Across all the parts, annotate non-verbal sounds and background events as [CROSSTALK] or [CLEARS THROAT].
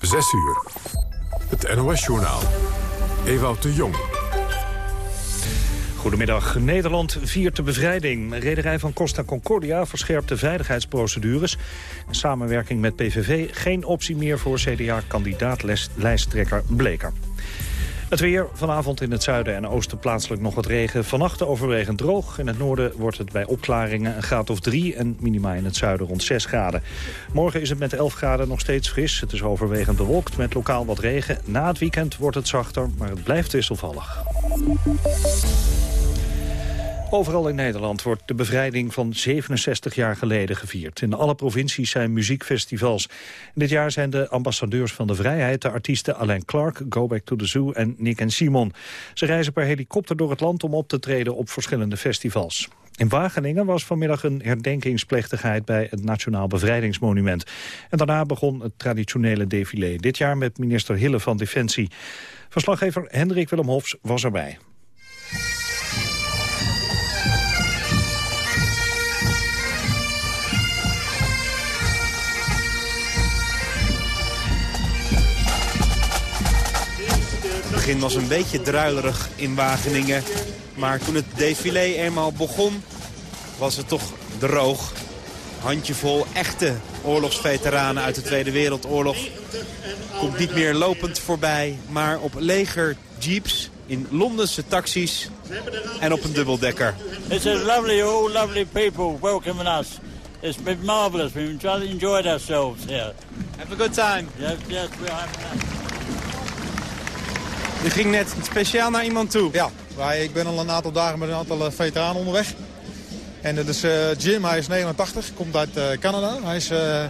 6 uur. Het NOS-journaal. Ewout de Jong. Goedemiddag. Nederland viert de bevrijding. Rederij van Costa Concordia verscherpt de veiligheidsprocedures. samenwerking met PVV geen optie meer voor CDA-kandidaat-lijsttrekker Bleker. Het weer, vanavond in het zuiden en oosten plaatselijk nog wat regen. Vannacht overwegend droog. In het noorden wordt het bij opklaringen een graad of 3... en minima in het zuiden rond 6 graden. Morgen is het met 11 graden nog steeds fris. Het is overwegend bewolkt met lokaal wat regen. Na het weekend wordt het zachter, maar het blijft wisselvallig. Overal in Nederland wordt de bevrijding van 67 jaar geleden gevierd. In alle provincies zijn muziekfestivals. Dit jaar zijn de ambassadeurs van de vrijheid... de artiesten Alain Clark, Go Back to the Zoo en Nick en Simon. Ze reizen per helikopter door het land om op te treden op verschillende festivals. In Wageningen was vanmiddag een herdenkingsplechtigheid bij het Nationaal Bevrijdingsmonument. En daarna begon het traditionele défilé. Dit jaar met minister Hille van Defensie. Verslaggever Hendrik Willem Hofs was erbij. Begin was een beetje druilerig in Wageningen. Maar toen het défilé eenmaal begon, was het toch droog. Handjevol echte oorlogsveteranen uit de Tweede Wereldoorlog. Komt niet meer lopend voorbij, maar op leger jeeps in Londense taxis en op een dubbeldekker. It's a lovely, oh lovely people welcoming us. It's been marvelous. We've enjoyed ourselves here. Have a good time. Yes, yes, we're having that. U ging net speciaal naar iemand toe. Ja, ik ben al een aantal dagen met een aantal eh, veteranen onderweg. En dat is uh, Jim, hij is 89, komt uit uh, Canada. Hij is uh,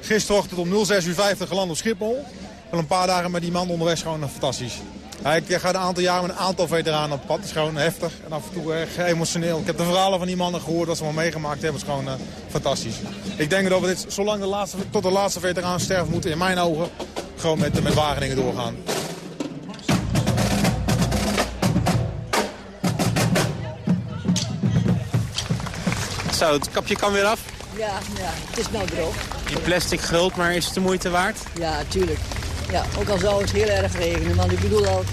gisterochtend om 06 uur 50 geland op Schiphol. Al een paar dagen met die man onderweg, gewoon fantastisch. ik ga een aantal jaren met een aantal veteranen op pad. Het is gewoon heftig en af en toe erg emotioneel. Ik heb de verhalen van die mannen gehoord, dat ze maar meegemaakt hebben. Het is gewoon fantastisch. Ik denk dat we dit, zolang de laatste, tot de laatste veteraan sterven moeten, in mijn ogen, gewoon met, met Wageningen doorgaan. Zo, het kapje kan weer af? Ja, ja het is nou droog. Die plastic guld, maar is het de moeite waard? Ja, tuurlijk. Ja, ook al zou het heel erg regenen. Want ik bedoel al,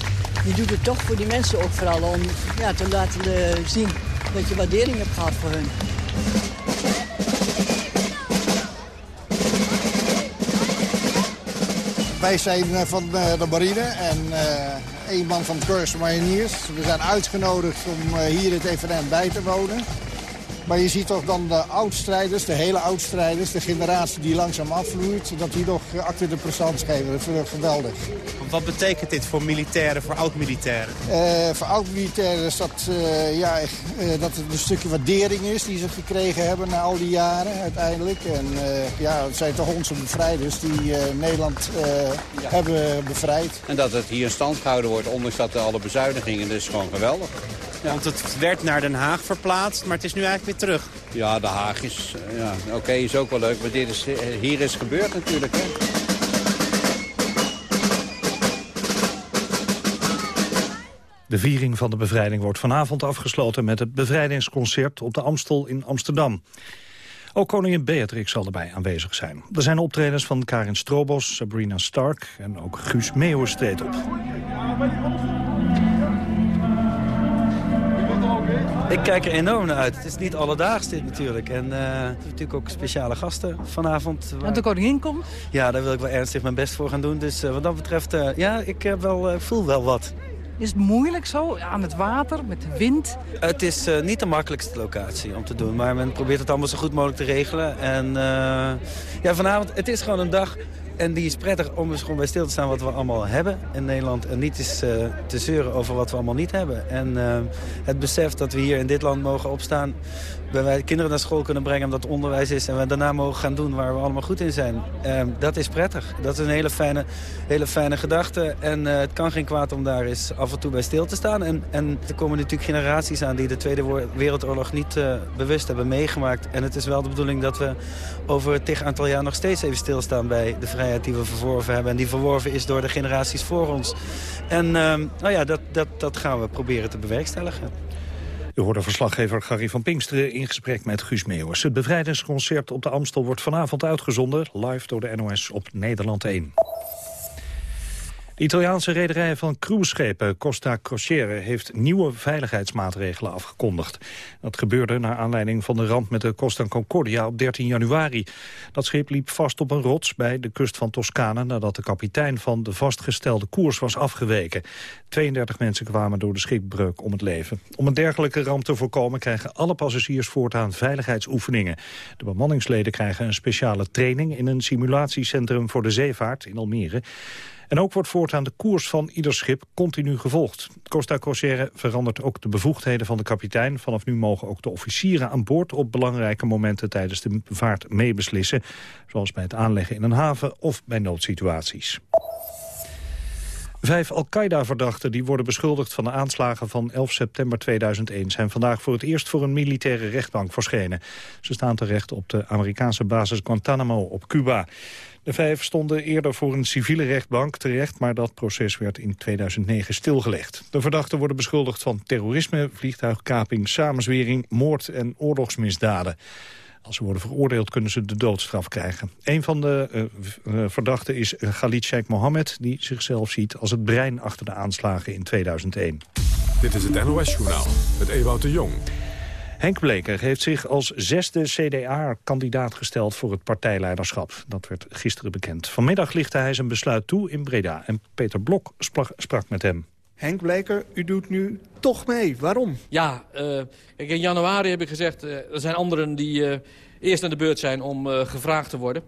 je doet het toch voor die mensen ook vooral om ja, te laten zien dat je waardering hebt gehad voor hun. Wij zijn eh, van eh, de marine en een man van Corps Mariniers. We zijn uitgenodigd om hier het evenement bij te wonen. Maar je ziet toch dan de oudstrijders, de hele oudstrijders, de generatie die langzaam afvloeit, dat die nog achter de prestance geven. Dat vind ik geweldig. Wat betekent dit voor militairen, voor oud-militairen? Uh, voor oud-militairen is dat, uh, ja, uh, dat het een stukje waardering is die ze gekregen hebben na al die jaren uiteindelijk. En ja, het zijn toch onze bevrijders die Nederland ja. hebben bevrijd. En dat het hier in stand gehouden wordt, ondanks dat alle bezuinigingen, dat is gewoon geweldig. Want het werd naar Den Haag verplaatst, maar het is nu eigenlijk weer terug. Ja, Den Haag is, ja, oké, is ook wel leuk. Maar dit is, hier is gebeurd natuurlijk, hè. De viering van de bevrijding wordt vanavond afgesloten met het bevrijdingsconcert op de Amstel in Amsterdam. Ook koningin Beatrix zal erbij aanwezig zijn. Er zijn optredens van Karin Strobos, Sabrina Stark en ook Guus Meeuwis treedt op. Ik kijk er enorm naar uit. Het is niet alledaags dit natuurlijk. En uh, natuurlijk ook speciale gasten vanavond. En de koningin komt? Ja, daar wil ik wel ernstig mijn best voor gaan doen. Dus uh, wat dat betreft, uh, ja, ik heb wel, voel wel wat. Is het moeilijk zo, aan het water, met de wind? Het is niet de makkelijkste locatie om te doen. Maar men probeert het allemaal zo goed mogelijk te regelen. En ja, vanavond, het is gewoon een dag en die is prettig om eens gewoon bij stil te staan wat we allemaal hebben in Nederland. En niet eens uh, te zeuren over wat we allemaal niet hebben. En uh, het besef dat we hier in dit land mogen opstaan waarbij wij kinderen naar school kunnen brengen omdat het onderwijs is... en we daarna mogen gaan doen waar we allemaal goed in zijn. Uh, dat is prettig. Dat is een hele fijne, hele fijne gedachte. En uh, het kan geen kwaad om daar eens af en toe bij stil te staan. En, en er komen natuurlijk generaties aan die de Tweede Wereldoorlog niet uh, bewust hebben meegemaakt. En het is wel de bedoeling dat we over tig aantal jaar nog steeds even stilstaan... bij de vrijheid die we verworven hebben. En die verworven is door de generaties voor ons. En nou ja, dat, dat, dat gaan we proberen te bewerkstelligen. U hoorde verslaggever Gary van Pinksteren in gesprek met Guus Meeuwers. Het bevrijdingsconcert op de Amstel wordt vanavond uitgezonden... live door de NOS op Nederland 1. De Italiaanse rederij van cruiseschepen Costa Crociere heeft nieuwe veiligheidsmaatregelen afgekondigd. Dat gebeurde naar aanleiding van de ramp met de Costa Concordia op 13 januari. Dat schip liep vast op een rots bij de kust van Toscane nadat de kapitein van de vastgestelde koers was afgeweken. 32 mensen kwamen door de schipbreuk om het leven. Om een dergelijke ramp te voorkomen krijgen alle passagiers voortaan veiligheidsoefeningen. De bemanningsleden krijgen een speciale training in een simulatiecentrum voor de zeevaart in Almere. En ook wordt voortaan de koers van ieder schip continu gevolgd. Costa Crociere verandert ook de bevoegdheden van de kapitein. Vanaf nu mogen ook de officieren aan boord op belangrijke momenten tijdens de vaart meebeslissen. Zoals bij het aanleggen in een haven of bij noodsituaties. Vijf Al-Qaeda-verdachten die worden beschuldigd van de aanslagen van 11 september 2001... zijn vandaag voor het eerst voor een militaire rechtbank verschenen. Ze staan terecht op de Amerikaanse basis Guantanamo op Cuba. De vijf stonden eerder voor een civiele rechtbank terecht... maar dat proces werd in 2009 stilgelegd. De verdachten worden beschuldigd van terrorisme, vliegtuigkaping, samenzwering... moord en oorlogsmisdaden. Als ze worden veroordeeld kunnen ze de doodstraf krijgen. Een van de uh, uh, verdachten is Khalid Sheikh Mohammed... die zichzelf ziet als het brein achter de aanslagen in 2001. Dit is het NOS-journaal met Ewout de Jong. Henk Bleker heeft zich als zesde CDA-kandidaat gesteld voor het partijleiderschap. Dat werd gisteren bekend. Vanmiddag lichtte hij zijn besluit toe in Breda. En Peter Blok sprak, sprak met hem. Henk Bleker, u doet nu toch mee. Waarom? Ja, kijk, in januari heb ik gezegd... Uh, er zijn anderen die uh, eerst aan de beurt zijn om gevraagd te worden.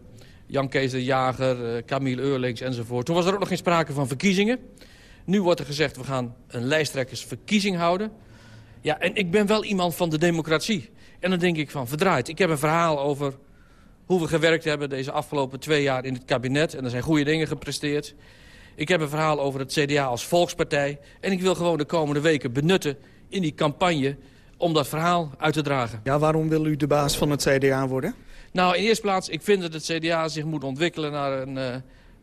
Jan Kees de Jager, Camille Eurlings enzovoort. Toen was er ook nog geen sprake van verkiezingen. Nu wordt er gezegd, we gaan een lijsttrekkersverkiezing houden. Ja, en ik ben wel iemand van de democratie. En dan denk ik van, verdraaid. Ik heb een verhaal over hoe we gewerkt hebben deze afgelopen twee jaar in het kabinet. En er zijn goede dingen gepresteerd. Ik heb een verhaal over het CDA als volkspartij. En ik wil gewoon de komende weken benutten in die campagne om dat verhaal uit te dragen. Ja, waarom wil u de baas van het CDA worden? Nou, in eerste plaats, ik vind dat het CDA zich moet ontwikkelen naar een, uh,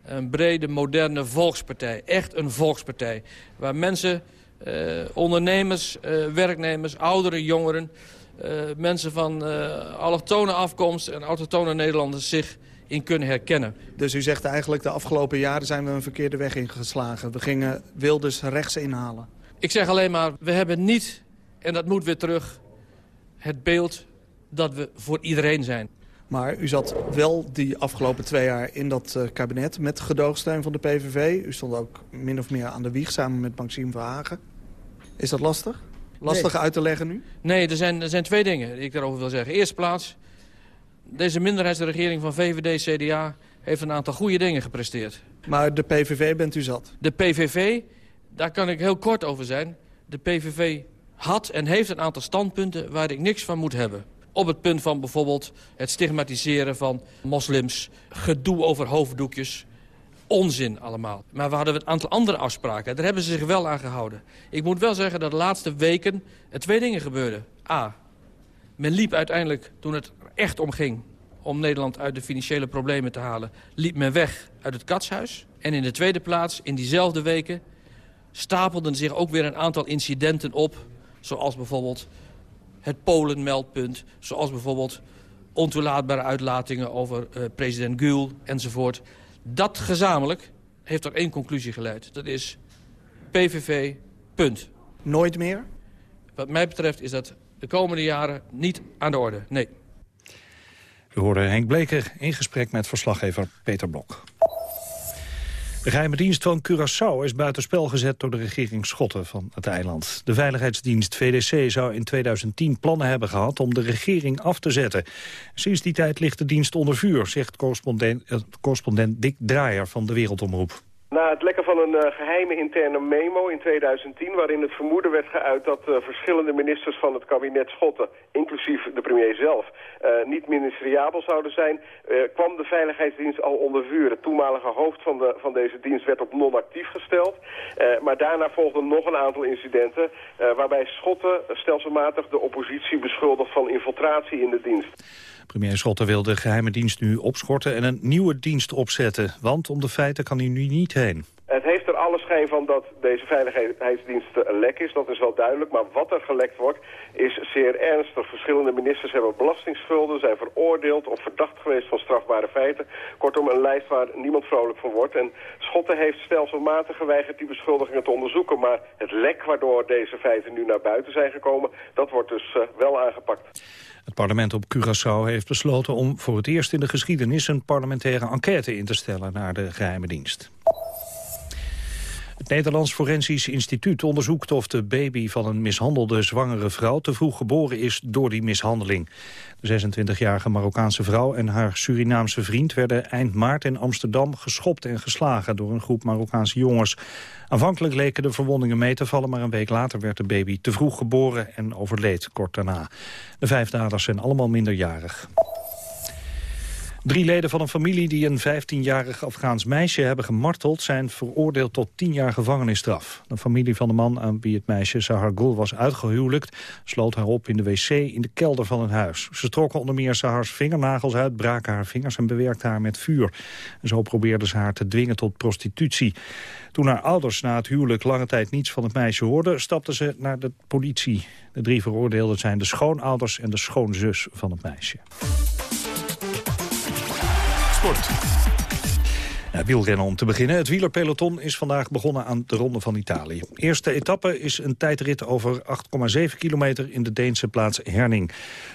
een brede, moderne volkspartij. Echt een volkspartij. Waar mensen, uh, ondernemers, uh, werknemers, ouderen, jongeren... mensen van allochtone afkomst en autochtone Nederlanders zich in kunnen herkennen. Dus u zegt eigenlijk de afgelopen jaren zijn we een verkeerde weg ingeslagen. We gingen Wilders rechts inhalen. Ik zeg alleen maar, we hebben niet, en dat moet weer terug, het beeld dat we voor iedereen zijn. Maar u zat wel die afgelopen twee jaar in dat uh, kabinet met gedoogsteun van de PVV. U stond ook min of meer aan de wieg samen met Maxime Verhagen. Is dat lastig? Lastig nee. uit te leggen nu? Nee, er zijn, er zijn twee dingen die ik daarover wil zeggen. Eerste plaats, deze minderheidsregering van VVD-CDA heeft een aantal goede dingen gepresteerd. Maar de PVV bent u zat? De PVV, daar kan ik heel kort over zijn. De PVV had en heeft een aantal standpunten waar ik niks van moet hebben. Op het punt van bijvoorbeeld het stigmatiseren van moslims, gedoe over hoofddoekjes. Onzin allemaal. Maar we hadden een aantal andere afspraken. Daar hebben ze zich wel aan gehouden. Ik moet wel zeggen dat de laatste weken er twee dingen gebeurden. A, men liep uiteindelijk, toen het echt om ging om Nederland uit de financiële problemen te halen... liep men weg uit het katshuis. En in de tweede plaats, in diezelfde weken... stapelden zich ook weer een aantal incidenten op... zoals bijvoorbeeld het Polen-meldpunt... zoals bijvoorbeeld ontoelaatbare uitlatingen over uh, president Gül enzovoort. Dat gezamenlijk heeft tot één conclusie geleid. Dat is PVV, punt. Nooit meer? Wat mij betreft is dat de komende jaren niet aan de orde, nee. We hoorden Henk Bleker in gesprek met verslaggever Peter Blok. De geheime dienst van Curaçao is buitenspel gezet door de regering Schotten van het eiland. De veiligheidsdienst VDC zou in 2010 plannen hebben gehad om de regering af te zetten. Sinds die tijd ligt de dienst onder vuur, zegt correspondent, eh, correspondent Dick Draaier van de Wereldomroep. Na het lekken van een uh, geheime interne memo in 2010... waarin het vermoeden werd geuit dat uh, verschillende ministers van het kabinet Schotten... inclusief de premier zelf, uh, niet ministeriabel zouden zijn... kwam de Veiligheidsdienst al onder vuur. Het toenmalige hoofd van, de, van deze dienst werd op non-actief gesteld. maar daarna volgden nog een aantal incidenten... waarbij Schotten stelselmatig de oppositie beschuldigt van infiltratie in de dienst. Premier Schotten wil de geheime dienst nu opschorten en een nieuwe dienst opzetten. Want om de feiten kan hij nu niet heen. Het heeft er alle schijn van dat deze veiligheidsdienst lek is, dat is wel duidelijk. Maar wat er gelekt wordt is zeer ernstig. Verschillende ministers hebben belastingsschulden, zijn veroordeeld of verdacht geweest van strafbare feiten. Kortom, een lijst waar niemand vrolijk van wordt. En Schotten heeft stelselmatig geweigerd die beschuldigingen te onderzoeken. Maar het lek waardoor deze feiten nu naar buiten zijn gekomen, dat wordt dus uh, wel aangepakt. Het parlement op Curaçao heeft besloten om voor het eerst in de geschiedenis een parlementaire enquête in te stellen naar de geheime dienst. Het Nederlands Forensisch Instituut onderzoekt of de baby van een mishandelde zwangere vrouw te vroeg geboren is door die mishandeling. De 26-jarige Marokkaanse vrouw en haar Surinaamse vriend werden eind maart in Amsterdam geschopt en geslagen door een groep Marokkaanse jongens. Aanvankelijk leken de verwondingen mee te vallen, maar een week later werd de baby te vroeg geboren en overleed kort daarna. De vijf daders zijn allemaal minderjarig. Drie leden van een familie die een 15-jarig Afghaans meisje hebben gemarteld... zijn veroordeeld tot 10 jaar gevangenisstraf. De familie van de man aan wie het meisje Sahar Gul was uitgehuwelijkt... sloot haar op in de wc in de kelder van het huis. Ze trokken onder meer Sahars vingernagels uit, braken haar vingers... en bewerkten haar met vuur. Zo probeerden ze haar te dwingen tot prostitutie. Toen haar ouders na het huwelijk lange tijd niets van het meisje hoorden... stapten ze naar de politie. De drie veroordeelden zijn de schoonouders en de schoonzus van het meisje. Wielrennen om te beginnen. Het wielerpeloton is vandaag begonnen aan de Ronde van Italië. Eerste etappe is een tijdrit over 8,7 kilometer in de Deense plaats Herning.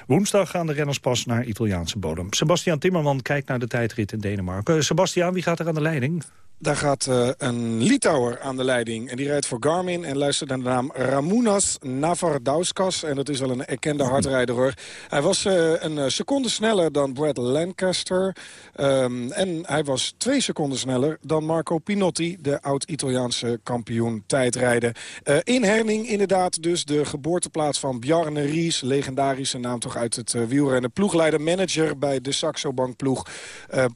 Woensdag gaan de renners pas naar Italiaanse bodem. Sebastian Timmerman kijkt naar de tijdrit in Denemarken. Sebastian, wie gaat er aan de leiding? Daar gaat uh, een Litouwer aan de leiding. En die rijdt voor Garmin en luistert naar de naam Ramounas Navardauskas. En dat is wel een erkende hardrijder hoor. Hij was uh, een seconde sneller dan Brad Lancaster. Um, en hij was twee seconden sneller dan Marco Pinotti, de oud-Italiaanse kampioen tijdrijden. Uh, in Herning inderdaad dus de geboorteplaats van Bjarne Ries. Legendarische naam toch uit het wielrennen. Ploegleider-manager bij de Saxo Bank ploeg.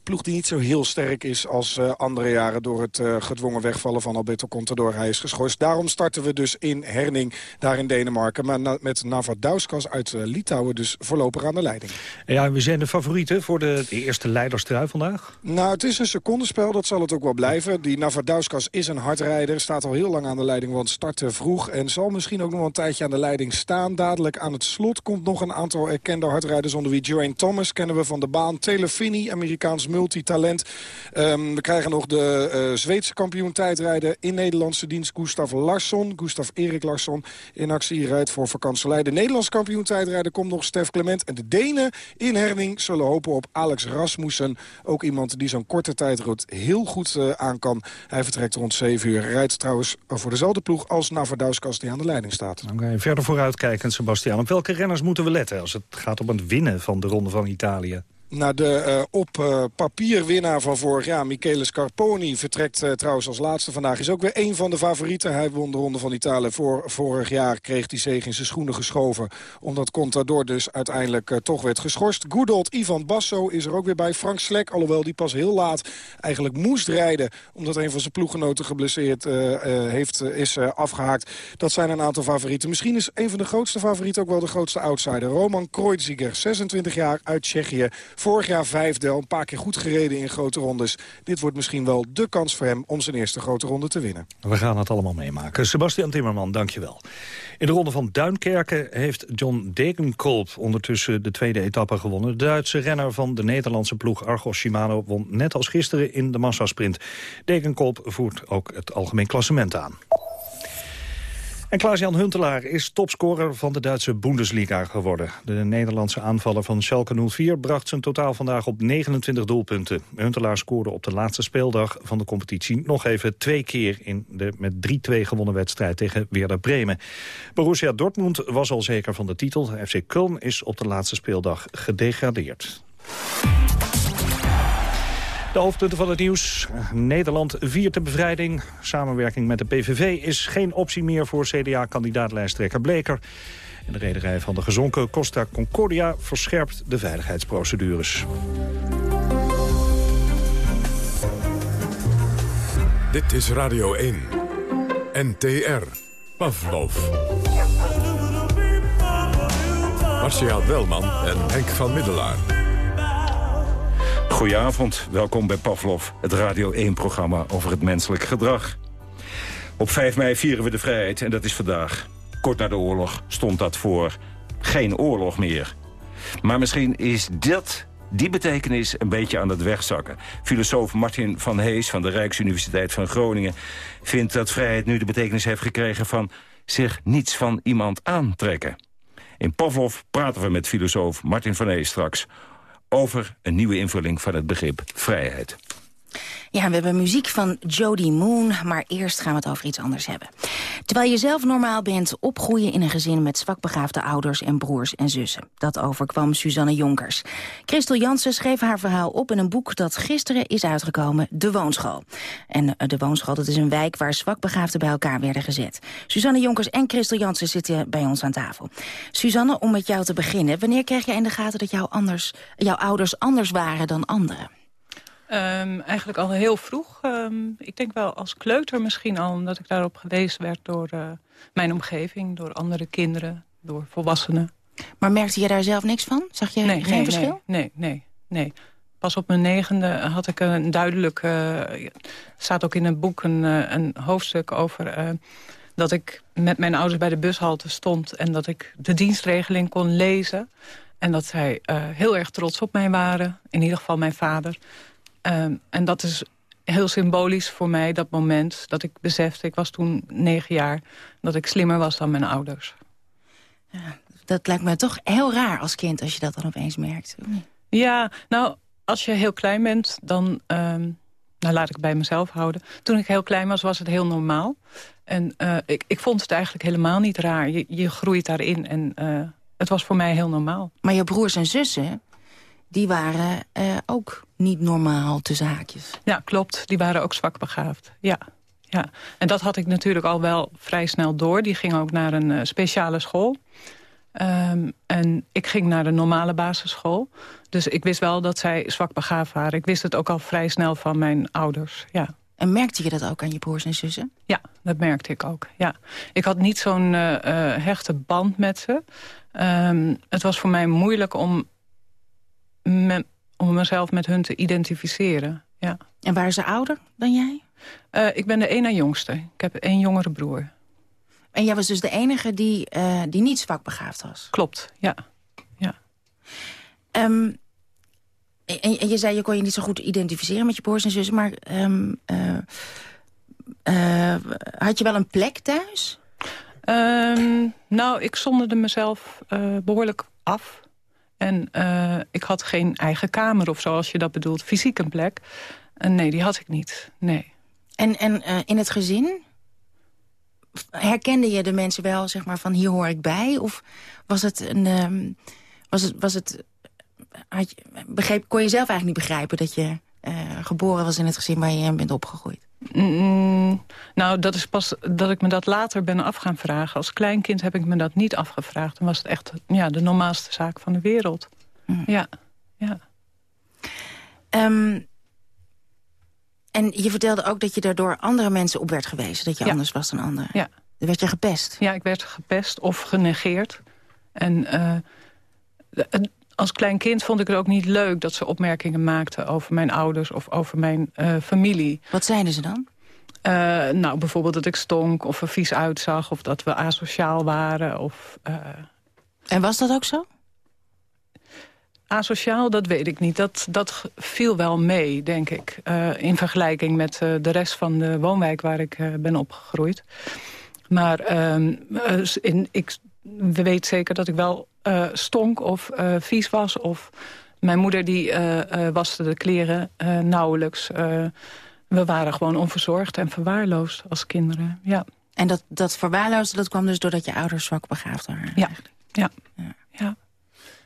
ploeg die niet zo heel sterk is als andere jaren door het uh, gedwongen wegvallen van Alberto Contador. Hij is geschorst. Daarom starten we dus in Herning, daar in Denemarken. Maar na, met Navadauskas uit uh, Litouwen dus voorlopig aan de leiding. Ja, we zijn de favorieten voor de, de eerste leiderstrui vandaag? Nou, het is een secondenspel, dat zal het ook wel blijven. Die Navadauskas is een hardrijder, staat al heel lang aan de leiding, want startte vroeg. En zal misschien ook nog een tijdje aan de leiding staan. Dadelijk aan het slot komt nog een aantal erkende hardrijders... onder wie Geraint Thomas, kennen we van de baan. Finney, Amerikaans multitalent. Um, we krijgen nog de uh, Zweedse kampioen tijdrijden in Nederlandse dienst. Gustav Larsson, Gustav Erik Larsson in actie rijdt voor vakantieleid. De Nederlandse kampioen tijdrijden komt nog Stef Clement. En de Denen in Herning zullen hopen op Alex Rasmussen. Ook iemand die zo'n korte tijdrit heel goed uh, aan kan. Hij vertrekt rond 7 uur. Rijdt trouwens voor dezelfde ploeg als Navardauskast die aan de leiding staat. Okay, verder vooruitkijkend Sebastian. Op welke renners moeten we letten als het gaat om het winnen van de Ronde van Italië? Naar de uh, op uh, papier winnaar van vorig jaar, Michele Scarponi, vertrekt uh, trouwens als laatste vandaag. Is ook weer een van de favorieten. Hij won de Ronde van Italië voor, vorig jaar. Kreeg die zege in zijn schoenen geschoven. Omdat Contador dus uiteindelijk toch werd geschorst. Good Ivan Basso is er ook weer bij. Frank Slek, alhoewel die pas heel laat eigenlijk moest rijden. Omdat een van zijn ploeggenoten geblesseerd heeft, is afgehaakt. Dat zijn een aantal favorieten. Misschien is een van de grootste favorieten ook wel de grootste outsider. Roman Kreuziger, 26 jaar uit Tsjechië. Vorig jaar vijfde, een paar keer goed gereden in grote rondes. Dit wordt misschien wel de kans voor hem om zijn eerste grote ronde te winnen. We gaan het allemaal meemaken. Sebastian Timmerman, dankjewel. In de ronde van Duinkerken heeft John Degenkolb ondertussen de tweede etappe gewonnen. De Duitse renner van de Nederlandse ploeg Argos Shimano won net als gisteren in de massasprint. Degenkolb voert ook het algemeen klassement aan. En Klaas-Jan Huntelaar is topscorer van de Duitse Bundesliga geworden. De Nederlandse aanvaller van Schalke 04 bracht zijn totaal vandaag op 29 doelpunten. Huntelaar scoorde op de laatste speeldag van de competitie nog even twee keer in de met 3-2 gewonnen wedstrijd tegen Werder Bremen. Borussia Dortmund was al zeker van de titel. FC Köln is op de laatste speeldag gedegradeerd. De hoofdpunten van het nieuws. Nederland viert de bevrijding. Samenwerking met de PVV is geen optie meer voor CDA-kandidaatlijsttrekker Bleker. En de rederij van de gezonken Costa Concordia verscherpt de veiligheidsprocedures. Dit is Radio 1. NTR. Pavlov. Marcia Welman en Henk van Middelaar. Goedenavond, welkom bij Pavlov, het Radio 1-programma over het menselijk gedrag. Op 5 mei vieren we de vrijheid en dat is vandaag. Kort na de oorlog stond dat voor geen oorlog meer. Maar misschien is dat die betekenis een beetje aan het wegzakken. Filosoof Martin van Hees van de Rijksuniversiteit van Groningen... vindt dat vrijheid nu de betekenis heeft gekregen van... zich niets van iemand aantrekken. In Pavlov praten we met filosoof Martin van Hees straks... over een nieuwe invulling van het begrip vrijheid. Ja, we hebben muziek van Jody Moon, maar eerst gaan we het over iets anders hebben. Terwijl je zelf normaal bent, opgroeien in een gezin met zwakbegaafde ouders en broers en zussen. Dat overkwam Suzanne Jonkers. Christel Jansen schreef haar verhaal op in een boek dat gisteren is uitgekomen, De Woonschool. En eh, De Woonschool, dat is een wijk waar zwakbegaafden bij elkaar werden gezet. Suzanne Jonkers en Christel Jansen zitten bij ons aan tafel. Suzanne, om met jou te beginnen, wanneer kreeg jij in de gaten dat anders, jouw ouders anders waren dan anderen? Um, eigenlijk al heel vroeg. Um, ik denk wel als kleuter misschien al, omdat ik daarop gewezen werd door uh, mijn omgeving, door andere kinderen, door volwassenen. Maar merkte je daar zelf niks van? Zag je nee, geen nee, verschil? Nee, nee, nee, Pas op mijn negende had ik een duidelijk... Uh, staat ook in het boek een, uh, een hoofdstuk over... Uh, dat ik met mijn ouders bij de bushalte stond... en dat ik de dienstregeling kon lezen. En dat zij heel erg trots op mij waren. In ieder geval mijn vader. Um, en dat is heel symbolisch voor mij, dat moment dat ik besefte... ik was toen negen jaar, dat ik slimmer was dan mijn ouders. Ja, dat lijkt me toch heel raar als kind, als je dat dan opeens merkt. Ja, nou, als je heel klein bent, dan... Um, nou, laat ik het bij mezelf houden. Toen ik heel klein was, was het heel normaal. En uh, ik, ik vond het eigenlijk helemaal niet raar. Je, je groeit daarin en uh, het was voor mij heel normaal. Maar je broers en zussen, die waren uh, ook niet normaal tussen haakjes. Ja, klopt. Die waren ook zwak begaafd. Ja. ja. En dat had ik natuurlijk al wel vrij snel door. Die ging ook naar een uh, speciale school. Um, en ik ging naar de normale basisschool. Dus ik wist wel dat zij zwak begaafd waren. Ik wist het ook al vrij snel van mijn ouders, ja. En merkte je dat ook aan je broers en zussen? Ja, dat merkte ik ook, ja. Ik had niet zo'n uh, hechte band met ze. Um, het was voor mij moeilijk om me, om mezelf met hun te identificeren. Ja. En waren ze ouder dan jij? Uh, ik ben de ene jongste. Ik heb één jongere broer. En jij was dus de enige die, uh, die niet zwakbegaafd was? Klopt, ja. ja. Um, en, en, je zei, je kon je niet zo goed identificeren met je broers en zussen... maar um, uh, had je wel een plek thuis? Um, nou, ik zonderde mezelf behoorlijk af... En uh, ik had geen eigen kamer of zo, als je dat bedoelt. Fysiek een plek. Uh, nee, die had ik niet. Nee. En, en uh, in het gezin? Herkende je de mensen wel, zeg maar, van hier hoor ik bij? Of was het een... Um, was het, was het, had je, begreep, kon je zelf eigenlijk niet begrijpen dat je geboren was in het gezin waar je bent opgegroeid? Mm, nou, dat is pas dat ik me dat later ben af gaan vragen. Als kleinkind heb ik me dat niet afgevraagd. Dan was het echt ja, de normaalste zaak van de wereld. Mm. Ja, ja. Um, en je vertelde ook dat je daardoor andere mensen op werd gewezen. Dat je ja. anders was dan anderen. Ja. Dan werd je gepest. Ja, ik werd gepest of genegeerd. En uh, als klein kind vond ik het ook niet leuk dat ze opmerkingen maakten over mijn ouders of over mijn uh, familie. Wat zeiden ze dan? Uh, nou, bijvoorbeeld dat ik stonk of er vies uitzag of dat we asociaal waren. Of, uh... En was dat ook zo? Asociaal, dat weet ik niet. Dat, dat viel wel mee, denk ik. In vergelijking met de rest van de woonwijk waar ik ben opgegroeid. Maar ehm, in, ik weet zeker dat ik wel uh, stonk of uh, vies was. Of mijn moeder die uh, waste de kleren nauwelijks. we waren gewoon onverzorgd en verwaarloosd als kinderen. Ja. En dat, dat verwaarloosde, dat kwam dus doordat je ouders zwak begaafd waren? Ja. ja. ja. ja.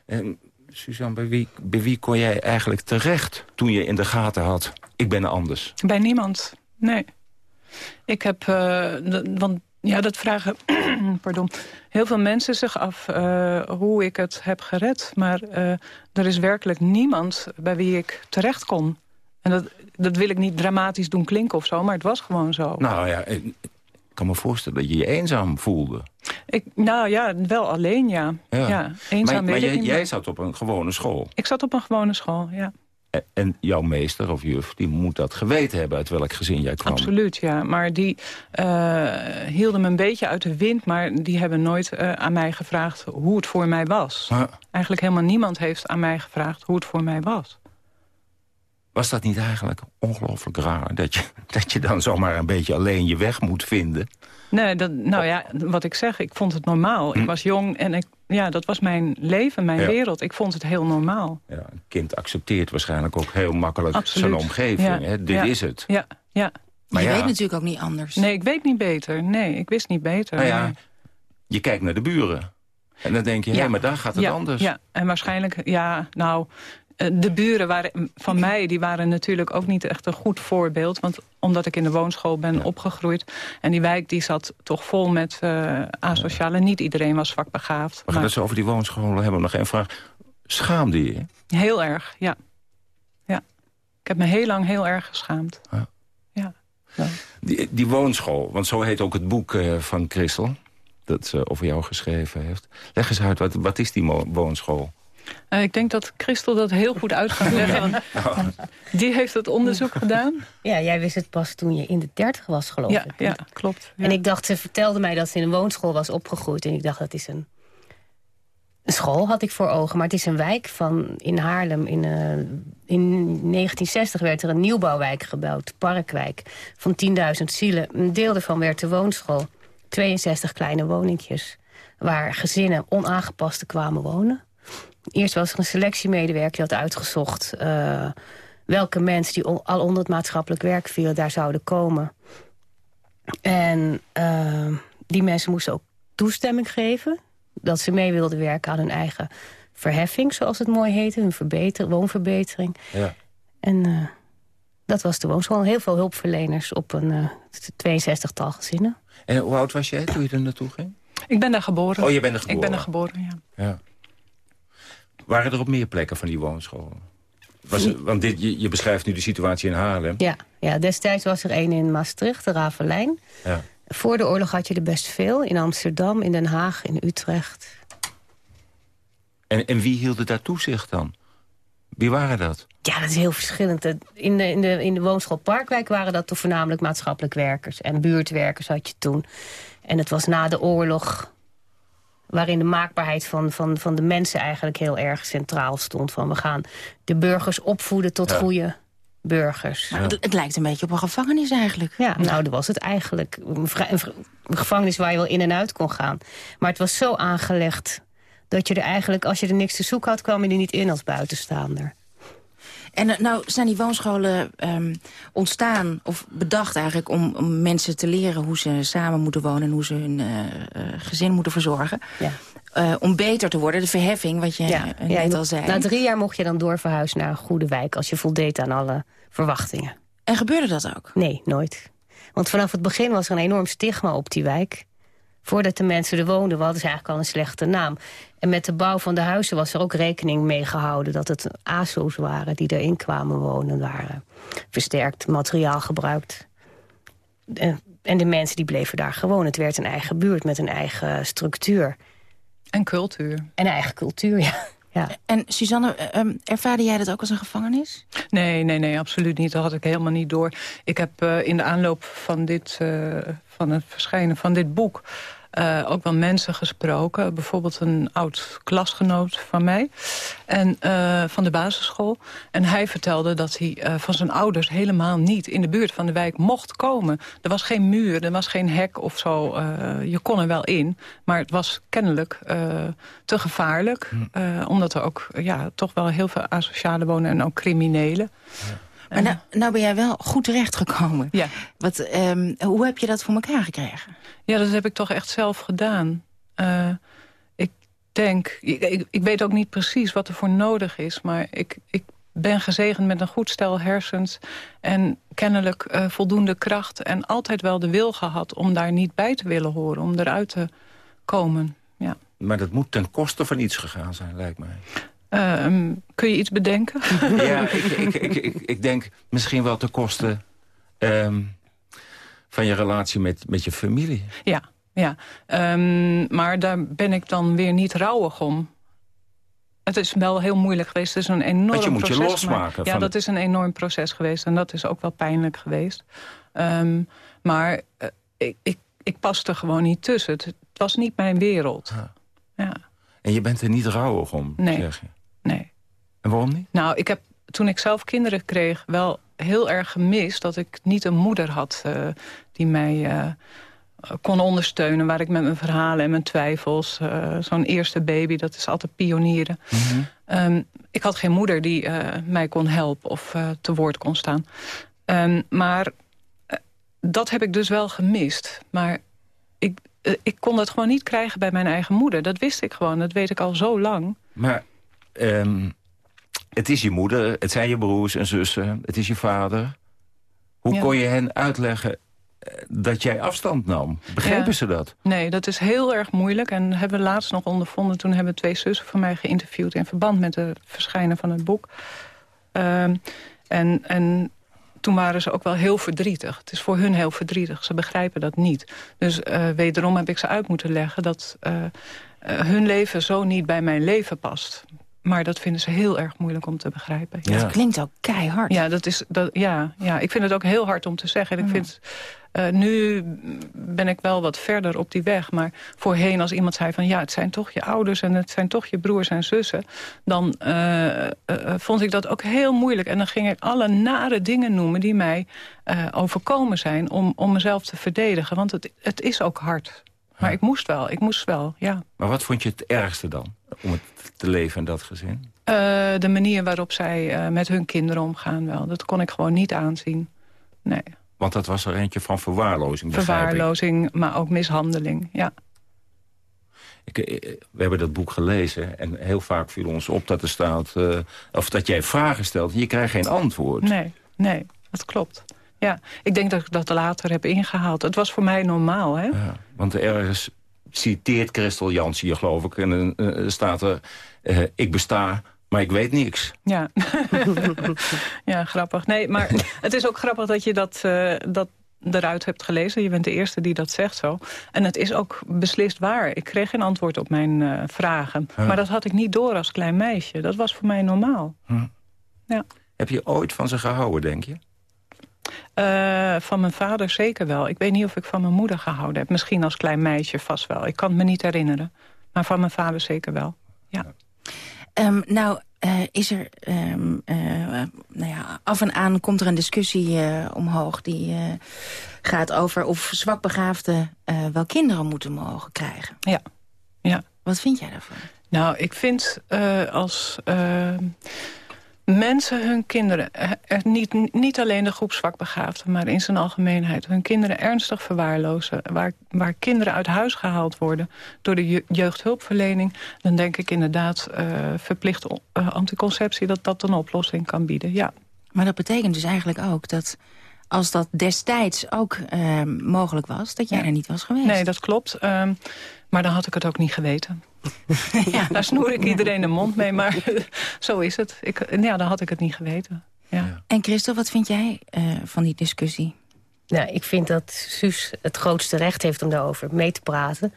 En, Suzanne, bij wie, bij wie kon jij eigenlijk terecht toen je in de gaten had... ik ben anders? Bij niemand, nee. Ik heb, want ja, dat vragen [CLEARS THROAT] pardon, heel veel mensen zich af uh, hoe ik het heb gered. Maar uh, er is werkelijk niemand bij wie ik terecht kon. En dat, dat wil ik niet dramatisch doen klinken of zo, maar het was gewoon zo. Nou ja, ik kan me voorstellen dat je je eenzaam voelde. Ik, nou ja, wel alleen, ja. ja. ja eenzaam maar jij, jij zat op een gewone school? Ik zat op een gewone school, ja. En, jouw meester of juf, die moet dat geweten hebben... uit welk gezin jij kwam. Absoluut, ja. Maar die uh, hielden me een beetje uit de wind... maar die hebben nooit uh, aan mij gevraagd hoe het voor mij was. Eigenlijk helemaal niemand heeft aan mij gevraagd hoe het voor mij was. Was dat niet eigenlijk ongelooflijk raar? Dat je, [LAUGHS] dat je dan zomaar een beetje alleen je weg moet vinden? Nee, dat, nou ja, wat ik zeg, ik vond het normaal. Ik was jong en ik, ja, dat was mijn leven, mijn Ja. wereld. Ik vond het heel normaal. Ja, een kind accepteert waarschijnlijk ook heel makkelijk Absoluut. zijn omgeving. Ja, Hè? Dit ja, is het. Ja, ja. Maar je ja. weet natuurlijk ook niet anders. Nee, ik weet niet beter. Nee, ik wist niet beter. Nou ja, Nee. je kijkt naar de buren. En dan denk je, hé, maar daar gaat het ja, anders. Ja, en waarschijnlijk, ja, nou, de buren waren, van mij, die waren natuurlijk ook niet echt een goed voorbeeld. Want omdat ik in de woonschool ben opgegroeid. En die wijk die zat toch vol met eh asocialen. Niet iedereen was vakbegaafd. We gaan het zo over die woonscholen hebben. Nog één vraag. Schaamde je? Heel erg, ja. ja. Ik heb me heel lang heel erg geschaamd. Ja. Die, die woonschool, want zo heet ook het boek eh, van Christel... dat ze over jou geschreven heeft. Leg eens uit, wat, wat is die woonschool? Eh, ik denk dat Christel dat heel goed uit gaat leggen. [LAUGHS] die heeft het onderzoek gedaan. Ja, jij wist het pas toen je in de dertig was, geloof Ja, ik. ja klopt. En ik dacht, ze vertelde mij dat ze in een woonschool was opgegroeid. En ik dacht, dat is een, een school, had ik voor ogen. Maar het is een wijk van, in Haarlem. In, eh, in 1960 werd er een nieuwbouwwijk gebouwd, Parkwijk. Van 10.000 zielen. Een deel daarvan werd de woonschool. 62 kleine woningjes. Waar gezinnen onaangepaste kwamen wonen. Eerst was er een selectiemedewerker die had uitgezocht... eh, welke mensen die al onder het maatschappelijk werk vielen... daar zouden komen. En eh, die mensen moesten ook toestemming geven... dat ze mee wilden werken aan hun eigen verheffing, zoals het mooi heette. Hun verbeter, woonverbetering. Ja. En eh, dat was de woonschool. Heel veel hulpverleners op een eh 62-tal gezinnen. En hoe oud was jij toen je er naartoe ging? Ik ben daar geboren. Oh, je bent er geboren. Ik ben er geboren, ja. Ja. Waren er op meer plekken van die woonscholen? Was er- want dit, je, je beschrijft nu de situatie in Haarlem. Ja, ja, destijds was er één in Maastricht, de Ravelijn. Ja. Voor de oorlog had je er best veel. In Amsterdam, in Den Haag, in Utrecht. En, en wie hield het daar toezicht dan? Wie waren dat? Ja, dat is heel verschillend. In de, in de, in de woonschool Parkwijk waren dat toch voornamelijk maatschappelijk werkers. En buurtwerkers had je toen. En het was na de oorlog waarin de maakbaarheid van, van, van de mensen eigenlijk heel erg centraal stond. Van we gaan de burgers opvoeden tot Ja. goede burgers. Maar het, het lijkt een beetje op een gevangenis eigenlijk. Ja, nou, dat was het eigenlijk. Een, vrij- een, vr- een gevangenis waar je wel in en uit kon gaan. Maar het was zo aangelegd dat je er eigenlijk, als je er niks te zoeken had... kwam je er niet in als buitenstaander. En eh, nou zijn die woonscholen ehm, ontstaan, of bedacht eigenlijk... Om, om mensen te leren hoe ze samen moeten wonen... en hoe ze hun eh, eh, gezin moeten verzorgen. Ja. Om beter te worden, de verheffing, wat je net ja, al zei. Na drie jaar mocht je dan doorverhuizen naar een goede wijk... als je voldeed aan alle verwachtingen. En gebeurde dat ook? Nee, nooit. Want vanaf het begin was er een enorm stigma op die wijk. Voordat de mensen er woonden, hadden ze eigenlijk al een slechte naam. En met de bouw van de huizen was er ook rekening mee gehouden... dat het ASO's waren die erin kwamen wonen. waren versterkt materiaal gebruikt. Eh, En de mensen die bleven daar gewoon. Het werd een eigen buurt met een eigen structuur. En cultuur. En een eigen cultuur, ja. ja. En Suzanne, eh, ehm, ervaarde jij dat ook als een gevangenis? Nee, nee, nee, absoluut niet. Dat had ik helemaal niet door. Ik heb eh, in de aanloop van, dit, eh, van het verschijnen van dit boek... eh, ook wel mensen gesproken. Bijvoorbeeld een oud klasgenoot van mij. En eh, van de basisschool. En hij vertelde dat hij eh, van zijn ouders helemaal niet... in de buurt van de wijk mocht komen. Er was geen muur, er was geen hek of zo. je kon er wel in. Maar het was kennelijk te gevaarlijk. eh, omdat er ook ja, toch wel heel veel asocialen wonen... en ook criminelen. Maar nou, nou ben jij wel goed terechtgekomen. Ja. Wat, ehm, hoe heb je dat voor elkaar gekregen? Ja, dat heb ik toch echt zelf gedaan. Eh, ik denk, ik, ik, ik weet ook niet precies wat er voor nodig is... maar ik, ik ben gezegend met een goed stel hersens... en kennelijk eh, voldoende kracht en altijd wel de wil gehad... om daar niet bij te willen horen, om eruit te komen. Ja. Maar dat moet ten koste van iets gegaan zijn, lijkt mij. Ehm, kun je iets bedenken? [LAUGHS] Ja, [LAUGHS] ik, ik, ik, denk misschien wel ten koste ehm, van je relatie met, met je familie. Ja, ja. Ehm, maar daar ben ik dan weer niet rouwig om. het is wel heel moeilijk geweest. Het is een enorm Want je moet proces. je maar- losmaken Ja, dat is een enorm proces geweest. En dat is ook wel pijnlijk geweest. Maar eh, ik, ik, ik paste gewoon niet tussen. Het, was niet mijn wereld. Ja. En je bent er niet rouwig om, Nee. zeg je. Nee. En waarom niet? Nou, ik heb toen ik zelf kinderen kreeg wel heel erg gemist... dat ik niet een moeder had eh, die mij eh, kon ondersteunen... waar ik met mijn verhalen en mijn twijfels... eh, zo'n eerste baby, dat is altijd pionieren. Ehm, ik had geen moeder die mij kon helpen of te woord kon staan. Ehm, maar dat heb ik dus wel gemist. Maar ik, ik kon dat gewoon niet krijgen bij mijn eigen moeder. Dat wist ik gewoon, dat weet ik al zo lang. Maar ehm, het is je moeder, het zijn je broers en zussen, het is je vader. Hoe Ja. kon je hen uitleggen eh, dat jij afstand nam? Begrepen Ja. ze dat? Nee, dat is heel erg moeilijk. En hebben we laatst nog ondervonden. Toen hebben twee zussen van mij geïnterviewd... in verband met het verschijnen van het boek. Ehm, en, en toen waren ze ook wel heel verdrietig. Het is voor hun heel verdrietig. Ze begrijpen dat niet. Dus eh, wederom heb ik ze uit moeten leggen... dat eh, hun leven zo niet bij mijn leven past. Maar dat vinden ze heel erg moeilijk om te begrijpen. Dat klinkt ook keihard. Ja, dat is, dat, ja, ja, ik vind het ook heel hard om te zeggen. En ik vind, eh, nu ben ik wel wat verder op die weg. Maar voorheen als iemand zei van... ja, het zijn toch je ouders en het zijn toch je broers en zussen... dan eh, eh, eh, vond ik dat ook heel moeilijk. En dan ging ik alle nare dingen noemen die mij eh, overkomen zijn... om, om mezelf te verdedigen. Want het, het is ook hard. Maar ik moest wel, ik moest wel, ja. Maar wat vond je het ergste dan, om het te leven in dat gezin? Eh, de manier waarop zij eh, met hun kinderen omgaan wel. Dat kon ik gewoon niet aanzien. Nee. Want dat was er eentje van verwaarlozing. Verwaarlozing, maar ook mishandeling, ja. Ik, eh, we hebben dat boek gelezen en heel vaak viel ons op dat er staat... of dat jij vragen stelt en je krijgt geen antwoord. Nee, nee, dat klopt. Ja, ik denk dat ik dat later heb ingehaald. Het was voor mij normaal, hè? Ja, want ergens citeert Christel Jansen je, geloof ik... en dan eh, staat er, eh, ik besta, maar ik weet niks. Ja. [LAUGHS] ja, grappig. Nee, maar [LAUGHS] het is ook grappig dat je dat, eh, dat eruit hebt gelezen. Je bent de eerste die dat zegt zo. En het is ook beslist waar. Ik kreeg geen antwoord op mijn eh, vragen. Maar dat had ik niet door als klein meisje. Dat was voor mij normaal. Ja. Heb je ooit van ze gehouden, denk je? Eh, van mijn vader zeker wel. Ik weet niet of ik van mijn moeder gehouden heb. Misschien als klein meisje vast wel. Ik kan het me niet herinneren. Maar van mijn vader zeker wel. Ja. Ehm, nou, eh, is er... ehm, eh, nou ja, af en aan komt er een discussie omhoog... die gaat over of zwakbegaafden wel kinderen moeten mogen krijgen. Ja. ja. Wat vind jij daarvan? Nou, ik vind als eh, mensen hun kinderen... eh, niet, niet alleen de groep zwakbegaafden, maar in zijn algemeenheid... hun kinderen ernstig verwaarlozen... waar, waar kinderen uit huis gehaald worden door de je- jeugdhulpverlening... dan denk ik inderdaad eh, verplicht eh, anticonceptie... dat dat een oplossing kan bieden, ja. Maar dat betekent dus eigenlijk ook dat... als dat destijds ook mogelijk was, dat jij er niet was geweest. Nee, dat klopt. Ehm, maar dan had ik het ook niet geweten. [LAUGHS] ja. Daar snoer ik iedereen de mond mee, maar [LAUGHS] zo is het. Ik, ja, dan had ik het niet geweten. Ja. En Christel, wat vind jij eh, van die discussie? Nou, ik vind dat Suus het grootste recht heeft om daarover mee te praten.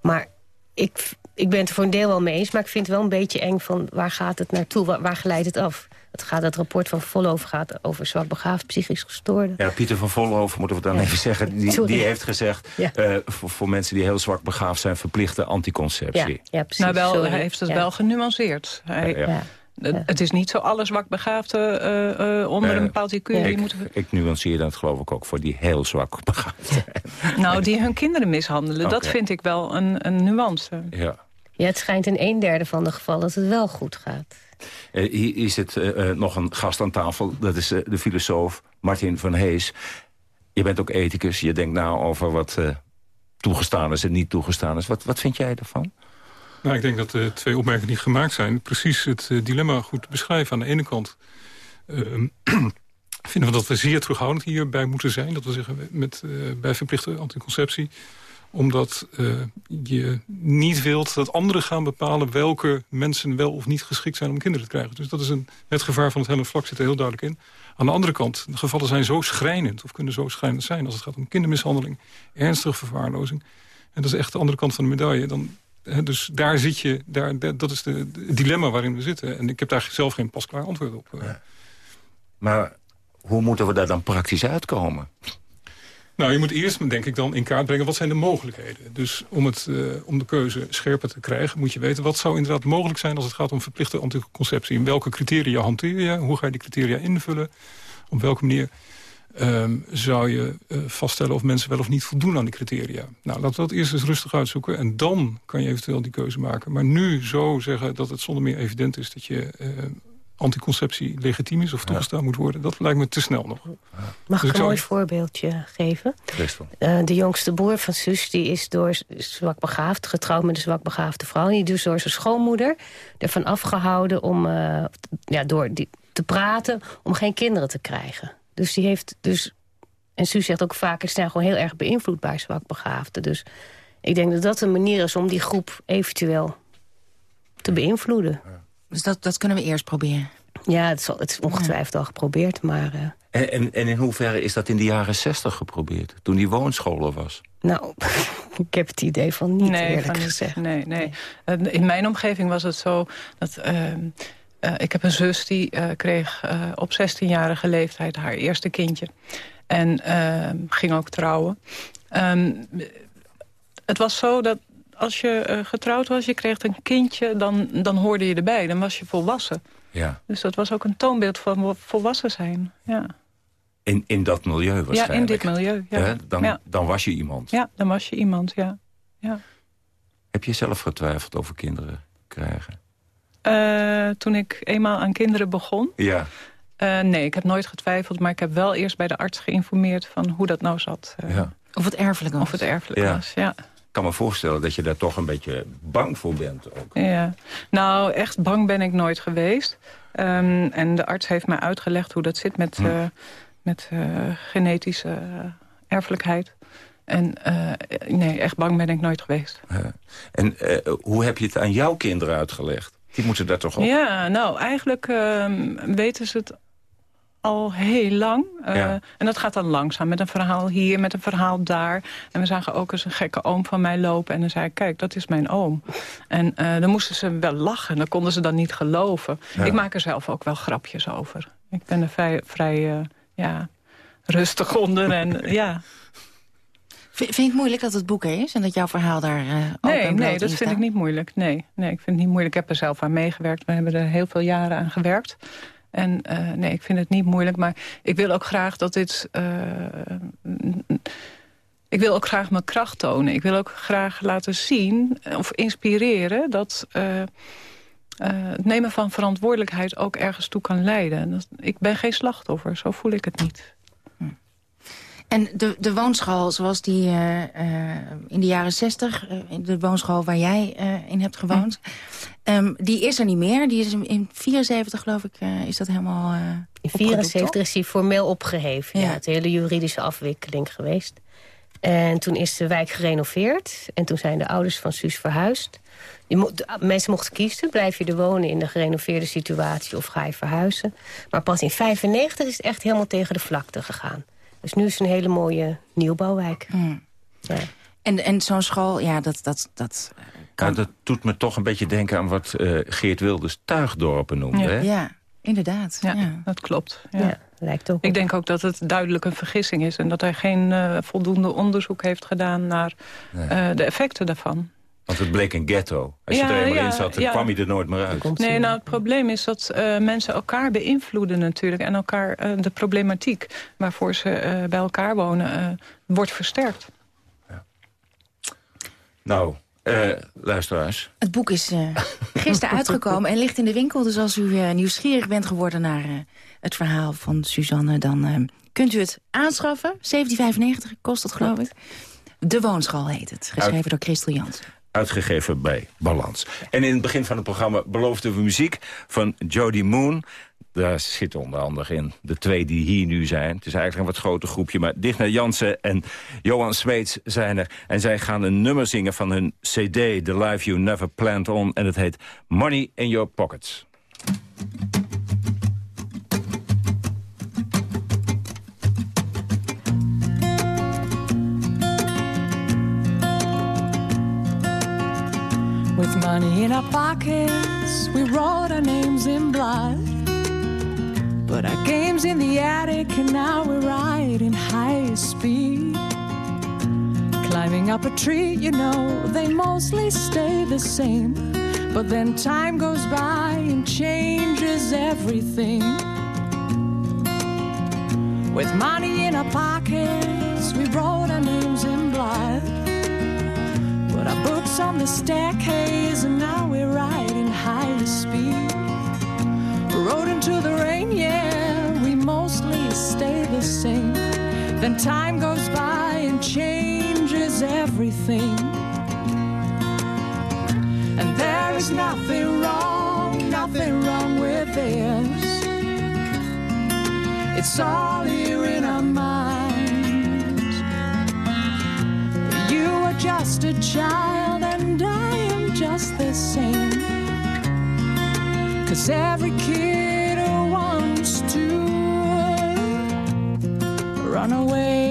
Maar ik, ik ben het er voor een deel wel mee eens. Maar ik vind het wel een beetje eng van waar gaat het naartoe? Waar, waar geleidt het af? Het, gaat, het rapport van Volhoven gaat over zwakbegaafd psychisch gestoorden. Ja, Pieter van Vollenhoven, moeten we dan Ja. even zeggen... die, heeft gezegd, Ja. eh, voor, voor mensen die heel zwak begaafd zijn... verplichte anticonceptie. nou, wel, sorry. hij heeft het Ja. wel genuanceerd. Hij, Ja, ja. Het- Het is niet zo alle zwakbegaafden eh eh onder een bepaald IQ. die ik, moeten, ik nuanceer dat geloof ik ook voor die heel zwak begaafd zijn. [LAUGHS] nou, die hun kinderen mishandelen. Dat vind ik wel een, een nuance. Ja. Ja, het schijnt in een derde van de gevallen dat het wel goed gaat. Eh, hier is het eh, eh, nog een gast aan tafel. Dat is de filosoof Martin van Hees. Je bent ook ethicus. Je denkt na over wat toegestaan is en niet toegestaan is. Wat, wat vind jij ervan? Nou, ik denk dat de twee opmerkingen die gemaakt zijn... precies het dilemma goed beschrijven. Aan de ene kant [CLEARS THROAT] vinden we dat we zeer terughoudend hierbij moeten zijn. Dat we zeggen, met, bij verplichte anticonceptie omdat eh, je niet wilt dat anderen gaan bepalen... welke mensen wel of niet geschikt zijn om kinderen te krijgen. Dus dat is een, het gevaar van het hele vlak zit er heel duidelijk in. Aan de andere kant, de gevallen zijn zo schrijnend... of kunnen zo schrijnend zijn als het gaat om kindermishandeling... ernstige verwaarlozing. En dat is echt de andere kant van de medaille. Dan dus daar zit je, daar, dat is het dilemma waarin we zitten. En ik heb daar zelf geen pasklaar antwoord op. Maar hoe moeten we daar dan praktisch uitkomen? Nou, je moet eerst, denk ik, dan in kaart brengen... wat zijn de mogelijkheden? Dus om, het, uh, om de keuze scherper te krijgen... moet je weten wat zou inderdaad mogelijk zijn... als het gaat om verplichte anticonceptie. In welke criteria hanteer je? Hoe ga je die criteria invullen? Op welke manier um, zou je uh, vaststellen... of mensen wel of niet voldoen aan die criteria? Nou, laten we dat eerst eens rustig uitzoeken. En dan kan je eventueel die keuze maken. Maar nu zo zeggen dat het zonder meer evident is... dat je... Uh, anticonceptie legitiem is of toegestaan moet worden. Dat lijkt me te snel nog. Mag dus ik een mooi voorbeeldje geven? Uh, de jongste broer van Suus die is door zwakbegaafd, getrouwd met een zwakbegaafde vrouw. Die is dus door zijn schoonmoeder ervan afgehouden om uh, ja, door die, te praten om geen kinderen te krijgen. Dus die heeft dus... En Suus zegt ook vaak, ik zijn gewoon heel erg beïnvloed bij zwakbegaafden. Dus ik denk dat dat een manier is om die groep eventueel te beïnvloeden. Dus dat, dat kunnen we eerst proberen. Ja, het is, het is ongetwijfeld al geprobeerd, maar... Uh... En, en, en, in hoeverre is dat in de jaren zestig geprobeerd? Toen die woonscholen was? Nou, [LAUGHS] ik heb het idee van niet, nee, eerlijk van gezegd. Nee, nee. In mijn omgeving was het zo dat... Uh, uh, ik heb een zus die kreeg op 16-jarige leeftijd haar eerste kindje. En ehm, ging ook trouwen. Um, het was zo dat als je uh, getrouwd was, je kreeg een kindje, dan, dan hoorde je erbij. Dan was je volwassen. Ja. Dus dat was ook een toonbeeld van volwassen zijn. Ja. In, in dat milieu waarschijnlijk? Ja, in dit milieu, ja. Dan, ja. dan was je iemand? Ja, dan was je iemand, ja. ja. Heb je zelf getwijfeld over kinderen krijgen? Uh, toen ik eenmaal aan kinderen begon? Ja. Uh, nee, ik heb nooit getwijfeld, maar ik heb wel eerst bij de arts geïnformeerd van hoe dat nou zat. ja. Of het erfelijk was. Of het erfelijk ja. was, ja kan me voorstellen dat je daar toch een beetje bang voor bent. Ook. Ja, nou echt bang ben ik nooit geweest. Um, en de arts heeft mij uitgelegd hoe dat zit met, hm. uh, met uh, genetische uh, erfelijkheid. En nee, echt bang ben ik nooit geweest. En hoe heb je het aan jouw kinderen uitgelegd? Die moeten daar toch op? Ja, nou eigenlijk ehm, weten ze het al heel lang. Uh, En dat gaat dan langzaam. Met een verhaal hier, met een verhaal daar. En we zagen ook eens een gekke oom van mij lopen. En dan zei ik, kijk, dat is mijn oom. En uh, dan moesten ze wel lachen. Dan konden ze dan niet geloven. Ja. Ik maak er zelf ook wel grapjes over. Ik ben er vrij, vrij uh, ja, rustig onder. en ja... Vind je het moeilijk dat het boek er is en dat jouw verhaal daar uh, Nee, nee dat vind ik niet moeilijk. Nee, nee, ik vind het niet moeilijk. Ik heb er zelf aan meegewerkt. We hebben er heel veel jaren aan gewerkt. En uh, nee, ik vind het niet moeilijk. Maar ik wil ook graag dat dit... Uh, ik wil ook graag mijn kracht tonen. Ik wil ook graag laten zien of inspireren... dat het nemen van verantwoordelijkheid ook ergens toe kan leiden. Ik ben geen slachtoffer, zo voel ik het niet. En de, de woonschool zoals die uh, uh, in de jaren zestig... Uh, de woonschool waar jij in hebt gewoond... Um, die is er niet meer. Die is in 74 geloof ik, is dat helemaal In 74 is die formeel opgeheven. Ja. ja, het hele juridische afwikkeling geweest. En toen is de wijk gerenoveerd. En toen zijn de ouders van Suus verhuisd. Mo mensen mochten kiezen, blijf je er wonen in de gerenoveerde situatie... of ga je verhuizen. Maar pas in 95 is het echt helemaal tegen de vlakte gegaan. Dus nu is het een hele mooie nieuwbouwwijk. Mm. Ja. En, en zo'n school, ja, dat... dat, dat kan... nou, dat doet me toch een beetje denken aan wat uh, Geert Wilders tuigdorpen noemde. Ja, hè? ja inderdaad. Ja, ja, dat klopt. Ja. ja lijkt ook. Ik denk ook dat het duidelijk een vergissing is... en dat hij geen uh, voldoende onderzoek heeft gedaan naar nee. uh, de effecten daarvan. Want het bleek een ghetto. Als ja, je er eenmaal ja, in zat, dan ja. kwam je er nooit meer uit. Nee, nou het probleem is dat uh, mensen elkaar beïnvloeden natuurlijk. En elkaar uh, de problematiek waarvoor ze uh, bij elkaar wonen wordt versterkt. Nou, luisteraars. Het boek is [LAUGHS] gisteren uitgekomen en ligt in de winkel. Dus als u nieuwsgierig bent geworden naar het verhaal van Suzanne... dan kunt u het aanschaffen. 17,95 kost het geloof ik. De Woonschool heet het, geschreven Uit... door Christel Jansen uitgegeven bij Balans. En in het begin van het programma beloofden we muziek van Jody Moon. Daar zitten onder andere in de twee die hier nu zijn. Het is eigenlijk een wat groter groepje, maar Digna Jansen en Johan Smeets zijn er. En zij gaan een nummer zingen van hun cd, The Life You Never Planned On. En het heet Money in Your Pockets. Money in our pockets, we wrote our names in blood. But our game's in the attic, and now we're riding high speed. Climbing up a tree, you know, they mostly stay the same. But then time goes by and changes everything. With money in our pockets, we wrote our names in blood. Our books on the staircase, and now we're riding high to speed. Rode into the rain, yeah, we mostly stay the same. Then time goes by and changes everything. And there is nothing wrong, nothing wrong with this. It's all here in our minds. Just a child, and I am just the same. Cause every kid wants to run away,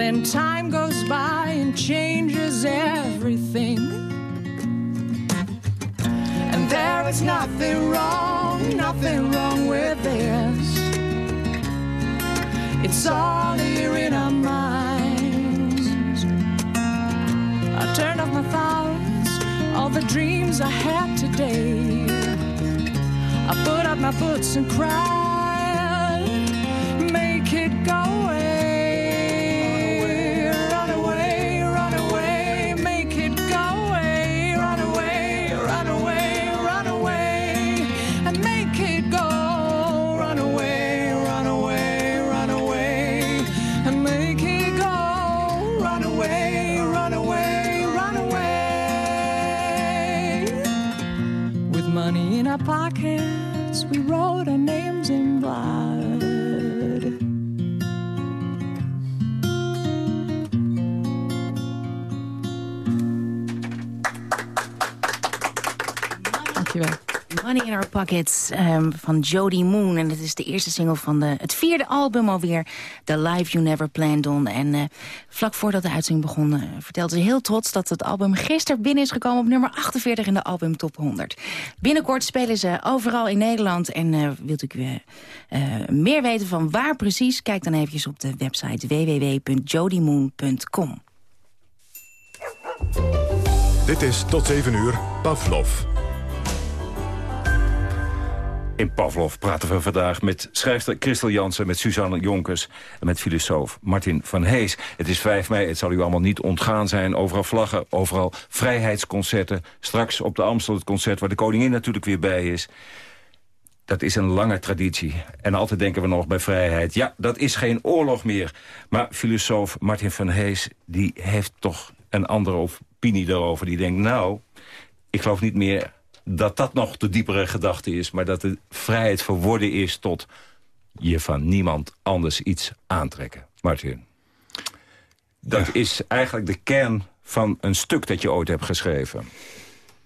then time goes by and changes everything. And there is nothing wrong, nothing wrong with this. It's all here in our minds. I turned off my thoughts, all the dreams I had today. I put up my boots and cried, our pockets, we wrote our names in blood. Money in Our Pockets ehm, van Jody Moon. En het is de eerste single van de, het vierde album alweer. The Life You Never Planned On. En eh, vlak voordat de uitzending begon eh, vertelde ze heel trots... dat het album gisteren binnen is gekomen op nummer 48 in de album Top 100. Binnenkort spelen ze overal in Nederland. En eh, wilt u meer weten van waar precies? Kijk dan eventjes op de website www.jodymoon.com. Dit is tot 7 uur Pavlov. In Pavlov praten we vandaag met schrijfster Christel Jansen... met Suzanne Jonkers en met filosoof Martin van Hees. Het is 5 mei, het zal u allemaal niet ontgaan zijn. Overal vlaggen, overal vrijheidsconcerten. Straks op de Amstel het concert waar de koningin natuurlijk weer bij is. Dat is een lange traditie. En altijd denken we nog bij vrijheid... ja, dat is geen oorlog meer. Maar filosoof Martin van Hees die heeft toch een andere opinie daarover. Die denkt, nou, ik geloof niet meer dat dat nog de diepere gedachte is... maar dat de vrijheid verworden is tot je van niemand anders iets aantrekken. Martin, dat is eigenlijk de kern van een stuk dat je ooit hebt geschreven.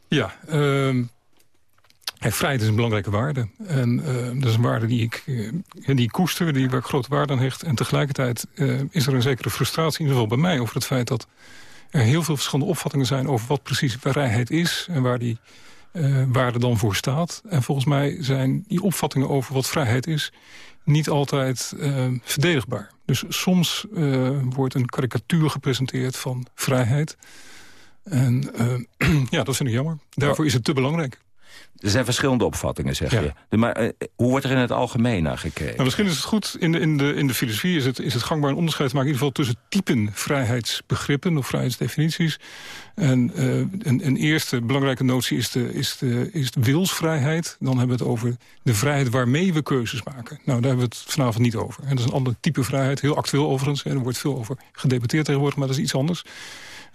Ja, ehm, vrijheid is een belangrijke waarde. En ehm, dat is een waarde die ik, eh, die ik koester, die, waar ik grote waarde aan hecht. En tegelijkertijd eh, is er een zekere frustratie, in ieder geval bij mij... over het feit dat er heel veel verschillende opvattingen zijn... over wat precies vrijheid is en waar die eh, waarde dan voor staat. En volgens mij zijn die opvattingen over wat vrijheid is... niet altijd eh, verdedigbaar. Dus soms eh, wordt een karikatuur gepresenteerd van vrijheid... En [CLEARS THROAT] ja, dat vind ik jammer. Daarvoor is het te belangrijk. Er zijn verschillende opvattingen, zeg Ja. je. De, maar eh, hoe wordt er in het algemeen naar gekeken? Nou, misschien is het goed, in de, in de, in de filosofie is het, is het gangbaar een onderscheid te maken... in ieder geval tussen typen vrijheidsbegrippen of vrijheidsdefinities. En eh, een, een eerste belangrijke notie is de, is, de, is de wilsvrijheid. Dan hebben we het over de vrijheid waarmee we keuzes maken. Nou, daar hebben we het vanavond niet over. En dat is een ander type vrijheid, heel actueel overigens. En er wordt veel over gedebatteerd tegenwoordig, maar dat is iets anders. We,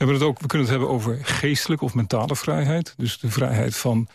hebben het ook, we kunnen het hebben over geestelijke of mentale vrijheid. Dus de vrijheid van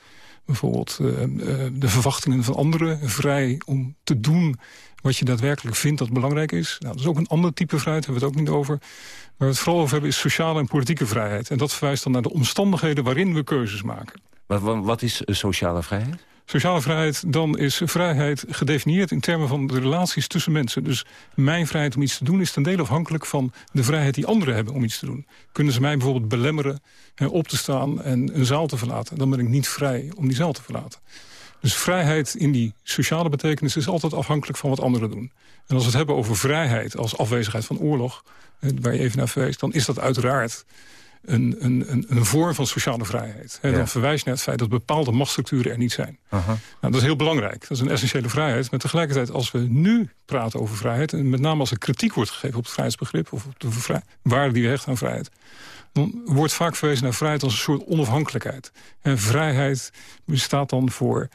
bijvoorbeeld eh, eh, de verwachtingen van anderen. Vrij om te doen wat je daadwerkelijk vindt dat belangrijk is. Nou, dat is ook een ander type vrijheid, daar hebben we het ook niet over. Waar we het vooral over hebben is sociale en politieke vrijheid. En dat verwijst dan naar de omstandigheden waarin we keuzes maken. Wat, wat is eh, sociale vrijheid? Sociale vrijheid, dan is vrijheid gedefinieerd in termen van de relaties tussen mensen. Dus mijn vrijheid om iets te doen is ten dele afhankelijk van de vrijheid die anderen hebben om iets te doen. Kunnen ze mij bijvoorbeeld belemmeren hè, op te staan en een zaal te verlaten, dan ben ik niet vrij om die zaal te verlaten. Dus vrijheid in die sociale betekenis is altijd afhankelijk van wat anderen doen. En als we het hebben over vrijheid als afwezigheid van oorlog, waar je even naar verwees, dan is dat uiteraard een, een, een, een vorm van sociale vrijheid. Ja. Dan verwijs je naar het feit dat bepaalde machtsstructuren er niet zijn. Nou, dat is heel belangrijk. Dat is een essentiële vrijheid. Maar tegelijkertijd, als we nu praten over vrijheid... en met name als er kritiek wordt gegeven op het vrijheidsbegrip... of op de waarde die we hechten aan vrijheid... dan wordt vaak verwezen naar vrijheid als een soort onafhankelijkheid. En vrijheid bestaat dan voor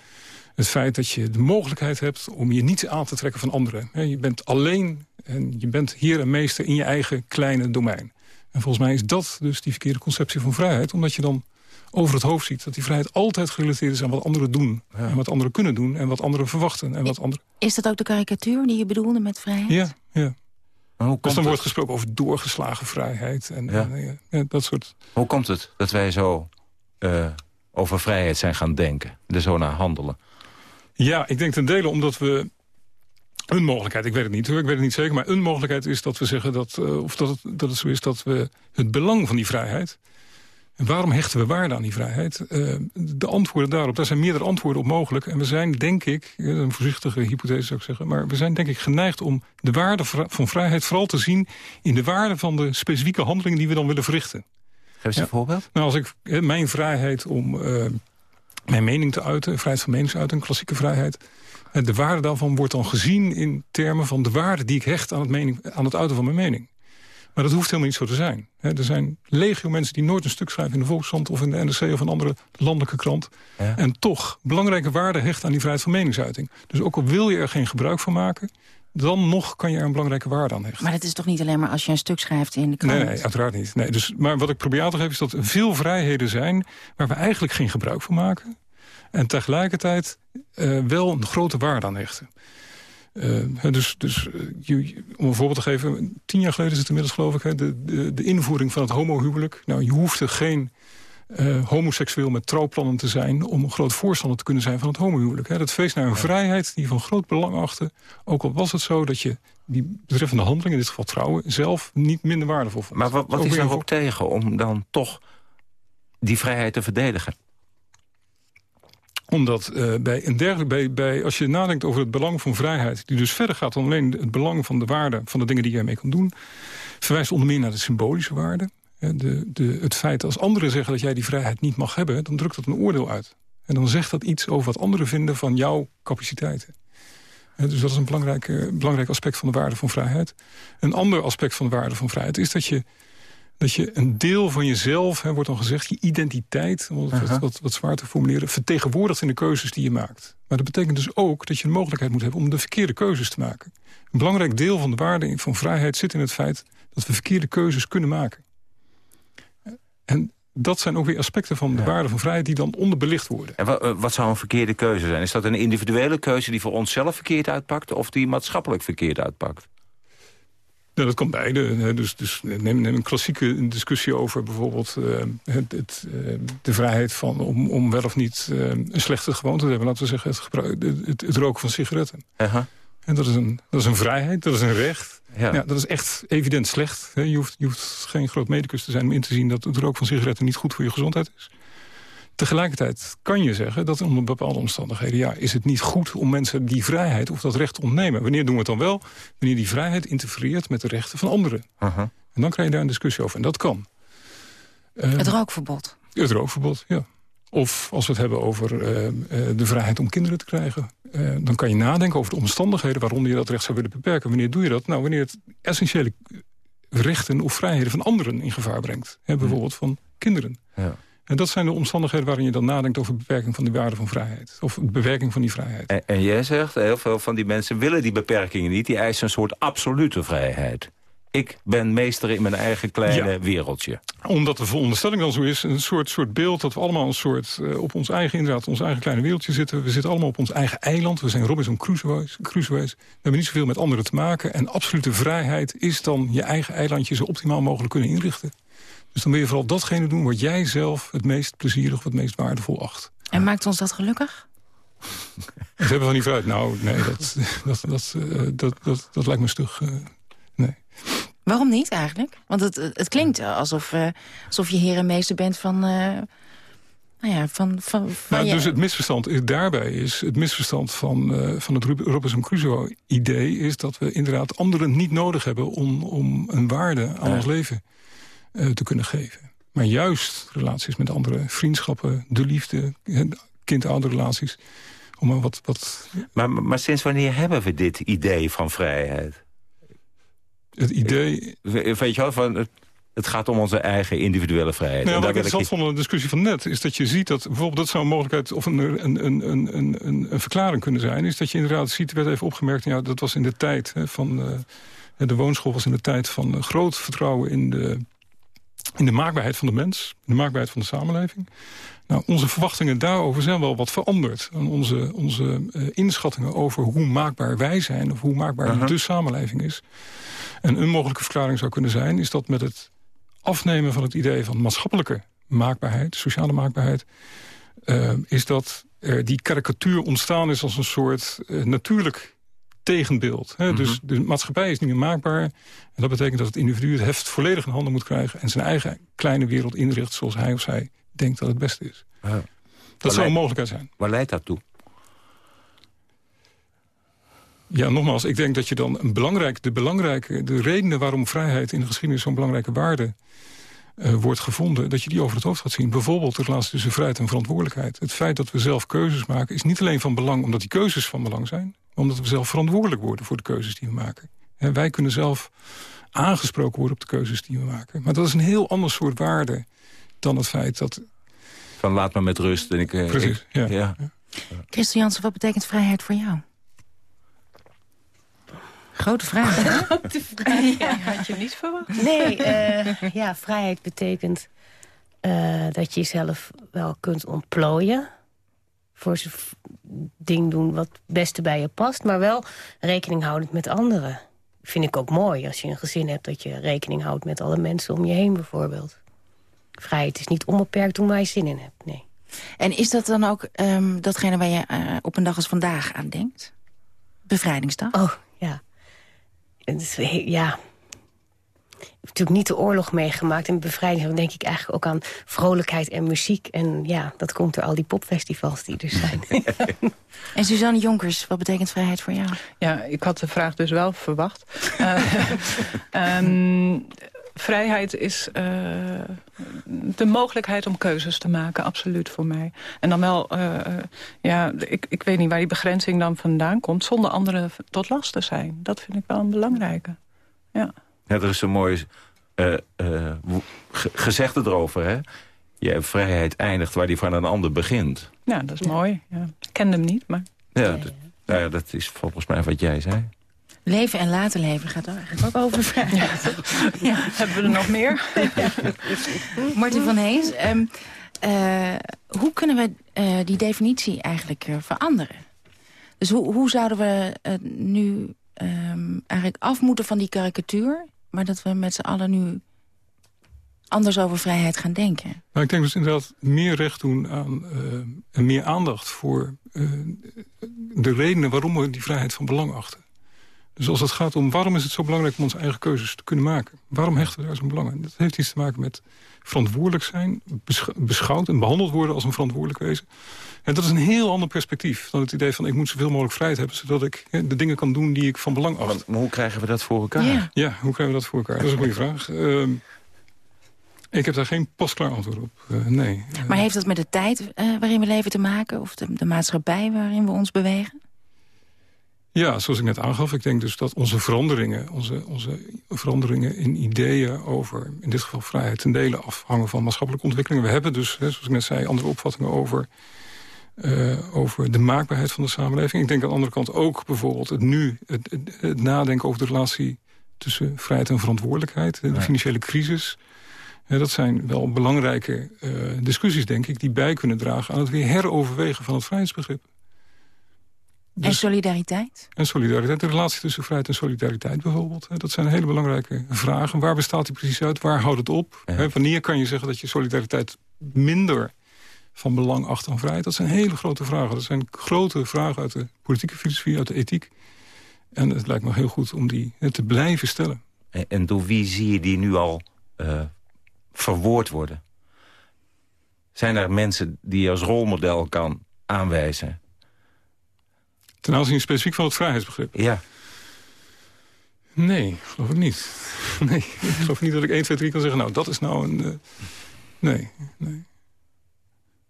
het feit dat je de mogelijkheid hebt... om je niet aan te trekken van anderen. Je bent alleen en je bent heer en meester in je eigen kleine domein. En volgens mij is dat dus die verkeerde conceptie van vrijheid... omdat je dan over het hoofd ziet dat die vrijheid altijd gerelateerd is aan wat anderen doen. En wat anderen kunnen doen en wat anderen verwachten. En wat anderen... Is dat ook de karikatuur die je bedoelde met vrijheid? Ja, ja. Dus dan het? wordt gesproken over doorgeslagen vrijheid. En, Ja. en, eh, ja, dat soort... Hoe komt het dat wij zo eh, over vrijheid zijn gaan denken? Er zo naar handelen? Ja, ik denk ten dele omdat we... Een mogelijkheid, ik weet het niet hoor, ik weet het niet zeker... maar een mogelijkheid is dat we zeggen dat, eh, of dat het, dat het zo is dat we het belang van die vrijheid... en waarom hechten we waarde aan die vrijheid? Eh, de antwoorden daarop, daar zijn meerdere antwoorden op mogelijk. En we zijn, denk ik, eh, een voorzichtige hypothese zou ik zeggen... maar we zijn denk ik geneigd om de waarde van vrijheid vooral te zien... in de waarde van de specifieke handelingen die we dan willen verrichten. Geef eens een voorbeeld. Nou, als ik mijn vrijheid om mijn mening te uiten, vrijheid van meningsuiting, klassieke vrijheid. Eh, de waarde daarvan wordt dan gezien in termen van de waarde die ik hecht aan het, mening, aan het uiten van mijn mening. Maar dat hoeft helemaal niet zo te zijn. Hè, er zijn legio mensen die nooit een stuk schrijven in de Volkskrant of in de NRC of een andere landelijke krant. Ja. En toch belangrijke waarde hecht aan die vrijheid van meningsuiting. Dus ook al wil je er geen gebruik van maken, dan nog kan je er een belangrijke waarde aan hechten. Maar dat is toch niet alleen maar als je een stuk schrijft in de krant? Nee, nee, uiteraard niet. Nee, dus, maar wat ik probeer aan te geven is dat er veel vrijheden zijn... waar we eigenlijk geen gebruik van maken. En tegelijkertijd eh, wel een grote waarde aan hechten. Eh, dus dus eh, je- om een voorbeeld te geven, tien jaar geleden is het inmiddels geloof ik... Hè, de, de, de invoering van het homohuwelijk. Nou, je hoefde geen homoseksueel met trouwplannen te zijn... om een groot voorstander te kunnen zijn van het homohuwelijk. Hè. Dat feest naar een vrijheid die je van groot belang achtte. Ook al was het zo dat je die betreffende handeling, in dit geval trouwen... zelf niet minder waardevol vond. Maar wat, wat is een ook tegen om dan toch die vrijheid te verdedigen? Omdat eh, bij een dergelijk, bij, bij, als je nadenkt over het belang van vrijheid... die dus verder gaat dan alleen het belang van de waarde... van de dingen die je ermee kan doen... verwijst onder meer naar de symbolische waarde. De, de, het feit als anderen zeggen dat jij die vrijheid niet mag hebben... dan drukt dat een oordeel uit. En dan zegt dat iets over wat anderen vinden van jouw capaciteiten. Dus dat is een belangrijk, belangrijk aspect van de waarde van vrijheid. Een ander aspect van de waarde van vrijheid is dat je dat je een deel van jezelf, hè, wordt dan gezegd, je identiteit, om het wat, wat, wat zwaar te formuleren, vertegenwoordigt in de keuzes die je maakt. Maar dat betekent dus ook dat je de mogelijkheid moet hebben om de verkeerde keuzes te maken. Een belangrijk deel van de waarde van vrijheid zit in het feit dat we verkeerde keuzes kunnen maken. En dat zijn ook weer aspecten van de waarde van vrijheid die dan onderbelicht worden. En wat, wat zou een verkeerde keuze zijn? Is dat een individuele keuze die voor onszelf verkeerd uitpakt... of die maatschappelijk verkeerd uitpakt? Ja, dat kan beide. Dus, dus neem, neem een klassieke discussie over bijvoorbeeld eh, het, het, eh, de vrijheid van om, om wel of niet eh, een slechte gewoonte te hebben. Laten we zeggen het, het, roken van sigaretten. En dat is, een, dat is een vrijheid, dat is een recht. Ja. dat is echt evident slecht. Je hoeft, je hoeft geen groot medicus te zijn om in te zien dat het roken van sigaretten niet goed voor je gezondheid is. Tegelijkertijd kan je zeggen dat onder bepaalde omstandigheden... ja, is het niet goed om mensen die vrijheid of dat recht te ontnemen. Wanneer doen we het dan wel? Wanneer die vrijheid interfereert met de rechten van anderen. Uh-huh. En dan krijg je daar een discussie over. En dat kan. Eh, het rookverbod? Het rookverbod, ja. Of als we het hebben over eh, eh, de vrijheid om kinderen te krijgen... Uh, dan kan je nadenken over de omstandigheden waaronder je dat recht zou willen beperken. Wanneer doe je dat? Nou, wanneer het essentiële rechten of vrijheden van anderen in gevaar brengt. Hè, bijvoorbeeld van kinderen. Ja. En dat zijn de omstandigheden waarin je dan nadenkt over beperking van die waarde van vrijheid. Of bewerking van die vrijheid. En, en jij zegt, heel veel van die mensen willen die beperkingen niet. Die eisen een soort absolute vrijheid. Ik ben meester in mijn eigen kleine Ja. wereldje. Omdat de veronderstelling dan zo is, een soort, soort beeld... dat we allemaal een soort eh, op ons eigen, inderdaad, ons eigen kleine wereldje zitten. We zitten allemaal op ons eigen eiland. We zijn Robinson Crusoe's. Crusoe's. We hebben niet zoveel met anderen te maken. En absolute vrijheid is dan je eigen eilandje... zo optimaal mogelijk kunnen inrichten. Dus dan wil je vooral datgene doen wat jij zelf het meest plezierig... of het meest waardevol acht. En maakt ons dat gelukkig? Het hebben van die vrijheid. Nou, nee, dat, dat, dat, eh, dat, dat, dat lijkt me stug. eh, Waarom niet eigenlijk? Want het, het klinkt alsof, eh, alsof je heer en meester bent van... eh, nou ja, van, van, van Nou, je... dus het misverstand is, daarbij is... het misverstand van, eh, van het Rob- Robinson Crusoe-idee... is dat we inderdaad anderen niet nodig hebben... om, om een waarde aan Ja. ons leven te kunnen geven. Maar juist relaties met anderen, vriendschappen, de liefde... kind-ouder-relaties... om maar wat, wat Maar, maar sinds wanneer hebben we dit idee van vrijheid? het idee... Weet je wel, van, het, gaat om onze eigen individuele vrijheid. Nou, En wat ik interessant vond aan de discussie van net... is dat je ziet dat bijvoorbeeld dat zou een mogelijkheid... of een, een, een, een, een, verklaring kunnen zijn... is dat je inderdaad ziet, er werd even opgemerkt... ja, dat was in de tijd hè, van... eh, de woonschool was in de tijd van eh, groot vertrouwen in de, in de maakbaarheid van de mens. De maakbaarheid van de samenleving. Nou, onze verwachtingen daarover zijn wel wat veranderd. En onze, onze eh, inschattingen over hoe maakbaar wij zijn... of hoe maakbaar de samenleving is. En een mogelijke verklaring zou kunnen zijn... is dat met het afnemen van het idee van maatschappelijke maakbaarheid... sociale maakbaarheid... eh, is dat er die karikatuur ontstaan is als een soort eh, natuurlijk tegenbeeld. Hè? Dus de maatschappij is niet meer maakbaar. En dat betekent dat het individu het heft volledig in handen moet krijgen... en zijn eigen kleine wereld inricht zoals hij of zij denkt dat het beste is. Ja. Dat Waar zou een mogelijkheid zijn. Waar leidt dat toe? Ja, nogmaals, ik denk dat je dan een belangrijk, de, belangrijke, de redenen waarom vrijheid in de geschiedenis zo'n belangrijke waarde eh, wordt gevonden, dat je die over het hoofd gaat zien. Bijvoorbeeld de relatie tussen vrijheid en verantwoordelijkheid. Het feit dat we zelf keuzes maken is niet alleen van belang omdat die keuzes van belang zijn, maar omdat we zelf verantwoordelijk worden voor de keuzes die we maken. Hè, wij kunnen zelf aangesproken worden op de keuzes die we maken. Maar dat is een heel ander soort waarde dan het feit dat... Van laat me met rust. En ik, eh, Precies, ik- ja. ja. Christel Jansen, wat betekent vrijheid voor jou? Grote vraag, hè? [LAUGHS] Ja, had je niet verwacht. Nee, eh, ja, vrijheid betekent eh, dat je jezelf wel kunt ontplooien. Voor zo'n ding doen wat het beste bij je past. Maar wel rekening houdend met anderen. Vind ik ook mooi als je een gezin hebt... dat je rekening houdt met alle mensen om je heen bijvoorbeeld. Vrijheid is niet onbeperkt doen waar je zin in hebt, nee. En is dat dan ook ehm, datgene waar je eh, op een dag als vandaag aan denkt? Bevrijdingsdag? Oh, ja. Ja. Ik heb natuurlijk niet de oorlog meegemaakt. En bevrijding dan denk ik eigenlijk ook aan vrolijkheid en muziek. En ja, dat komt door al die popfestivals die er zijn. [LAUGHS] En Suzanne Jonkers, wat betekent vrijheid voor jou? Ja, ik had de vraag dus wel verwacht. [LAUGHS] [LAUGHS] Ehm, vrijheid is eh, de mogelijkheid om keuzes te maken, absoluut voor mij. En dan wel, eh, eh, ja, ik, ik weet niet waar die begrenzing dan vandaan komt... zonder anderen tot last te zijn. Dat vind ik wel een belangrijke. Ja. Ja, er is een mooi eh, eh, ge- gezegde erover. Hè? Je vrijheid eindigt waar die van een ander begint. ja, dat is mooi. Ja. Ik ken hem niet, maar... Ja, dat, nou ja, dat is volgens mij wat jij zei. Leven en laten leven gaat eigenlijk ook over vrijheid. Ja. Hebben we er nog meer? Martin van Hees, ehm, eh, hoe kunnen we eh, die definitie eigenlijk eh, veranderen? Dus hoe, hoe zouden we nu ehm, eigenlijk af moeten van die karikatuur... maar dat we met z'n allen nu anders over vrijheid gaan denken? Nou, ik denk dus inderdaad meer recht doen aan en meer aandacht voor eh, de redenen waarom we die vrijheid van belang achten. Dus als het gaat om waarom is het zo belangrijk om onze eigen keuzes te kunnen maken? Waarom hechten we daar zo'n belang aan? Dat heeft iets te maken met verantwoordelijk zijn, besch- beschouwd en behandeld worden als een verantwoordelijk wezen. En dat is een heel ander perspectief dan het idee van ik moet zoveel mogelijk vrijheid hebben, zodat ik hè, de dingen kan doen die ik van belang acht. Maar hoe krijgen we dat voor elkaar? Ja. Ja, hoe krijgen we dat voor elkaar? Dat is een goede vraag. Ehm, Ik heb daar geen pasklaar antwoord op, uh, nee. Maar heeft dat met de tijd uh, waarin we leven te maken? Of de, de, maatschappij waarin we ons bewegen? Ja, zoals ik net aangaf. Ik denk dus dat onze veranderingen, onze, onze veranderingen in ideeën over, in dit geval vrijheid ten dele, afhangen van maatschappelijke ontwikkelingen. We hebben dus, hè, zoals ik net zei, andere opvattingen over, uh, over de maakbaarheid van de samenleving. Ik denk aan de andere kant ook bijvoorbeeld het nu, het, het, het nadenken over de relatie tussen vrijheid en verantwoordelijkheid. De financiële crisis. Ja, dat zijn wel belangrijke uh, discussies, denk ik... die bij kunnen dragen aan het weer heroverwegen van het vrijheidsbegrip. Dus, en solidariteit? En solidariteit, de relatie tussen vrijheid en solidariteit bijvoorbeeld. Hè, dat zijn hele belangrijke vragen. Waar bestaat die precies uit? Waar houdt het op? Ja. Wanneer kan je zeggen dat je solidariteit minder van belang acht dan vrijheid? Dat zijn hele grote vragen. Dat zijn grote vragen uit de politieke filosofie, uit de ethiek. En het lijkt me heel goed om die te blijven stellen. En, en, door wie zie je die nu al uh, verwoord worden? Zijn er mensen die je als rolmodel kan aanwijzen? Ten aanzien specifiek van het vrijheidsbegrip? Ja. Nee, geloof ik niet. [LAUGHS] Nee, ik geloof niet dat ik 1, 2, 3 kan zeggen... nou, dat is nou een... Uh, nee, nee.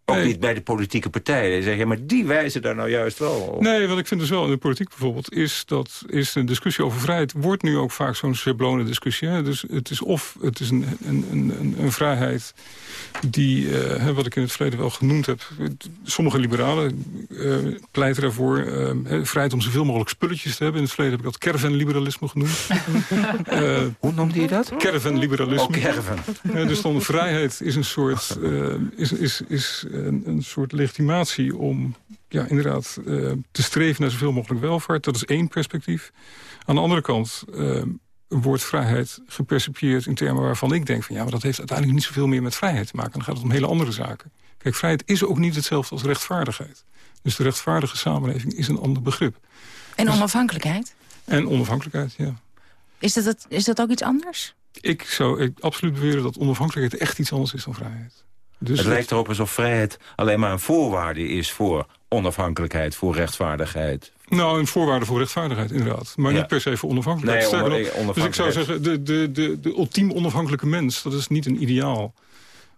Ook nee. niet bij de politieke partijen. Zeg je, maar die wijzen daar nou juist wel op. Nee, wat ik vind dus wel in de politiek bijvoorbeeld... is dat is een discussie over vrijheid... wordt nu ook vaak zo'n schablone discussie. Hè? Dus het is of het is een, een, een, een vrijheid die, uh, wat ik in het verleden wel genoemd heb... sommige liberalen uh, pleiten ervoor uh, vrijheid om zoveel mogelijk spulletjes te hebben. In het verleden heb ik dat caravan-liberalisme genoemd. [LAUGHS] Hoe noemde je dat? Caravan-liberalisme. Oh, caravan. dus dan vrijheid is een soort... is, is, is een, een, soort legitimatie om ja, inderdaad uh, te streven naar zoveel mogelijk welvaart. Dat is één perspectief. Aan de andere kant uh, wordt vrijheid gepercipieerd in termen waarvan ik denk... van ja, maar dat heeft uiteindelijk niet zoveel meer met vrijheid te maken. Dan gaat het om hele andere zaken. Kijk, vrijheid is ook niet hetzelfde als rechtvaardigheid. Dus de rechtvaardige samenleving is een ander begrip. En dus, onafhankelijkheid? En onafhankelijkheid, ja. Is dat, is dat ook iets anders? Ik zou ik absoluut beweren dat onafhankelijkheid echt iets anders is dan vrijheid. Dus het lijkt erop alsof vrijheid alleen maar een voorwaarde is voor onafhankelijkheid, voor rechtvaardigheid. Nou, een voorwaarde voor rechtvaardigheid, inderdaad. Maar ja. niet per se voor onafhankelijkheid. Nee, onafhankelijkheid. Dus ik zou zeggen, de, de, de, de ultiem onafhankelijke mens, dat is niet een ideaal.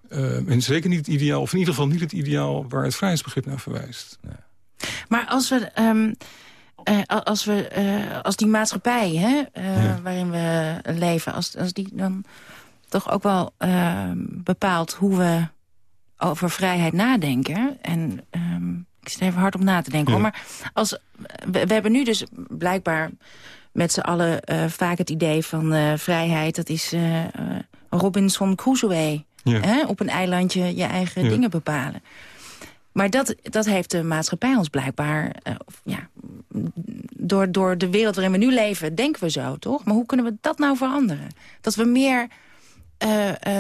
Uh, en zeker niet het ideaal, of in ieder geval niet het ideaal waar het vrijheidsbegrip naar verwijst. Nee. Maar als we... Um... Uh, als, we, uh, als die maatschappij hè, uh, ja. waarin we leven... Als, als die dan toch ook wel bepaalt hoe we over vrijheid nadenken. En um, ik zit even hard om na te denken. Ja. Hoor. Maar als, we, we, hebben nu dus blijkbaar met z'n allen uh, vaak het idee van uh, vrijheid. Dat is uh, Robinson Crusoe. Ja. Hè? Op een eilandje je eigen ja. dingen bepalen. Maar dat, dat heeft de maatschappij ons blijkbaar... ja, door, door de wereld waarin we nu leven, denken we zo, toch? Maar hoe kunnen we dat nou veranderen? Dat we meer...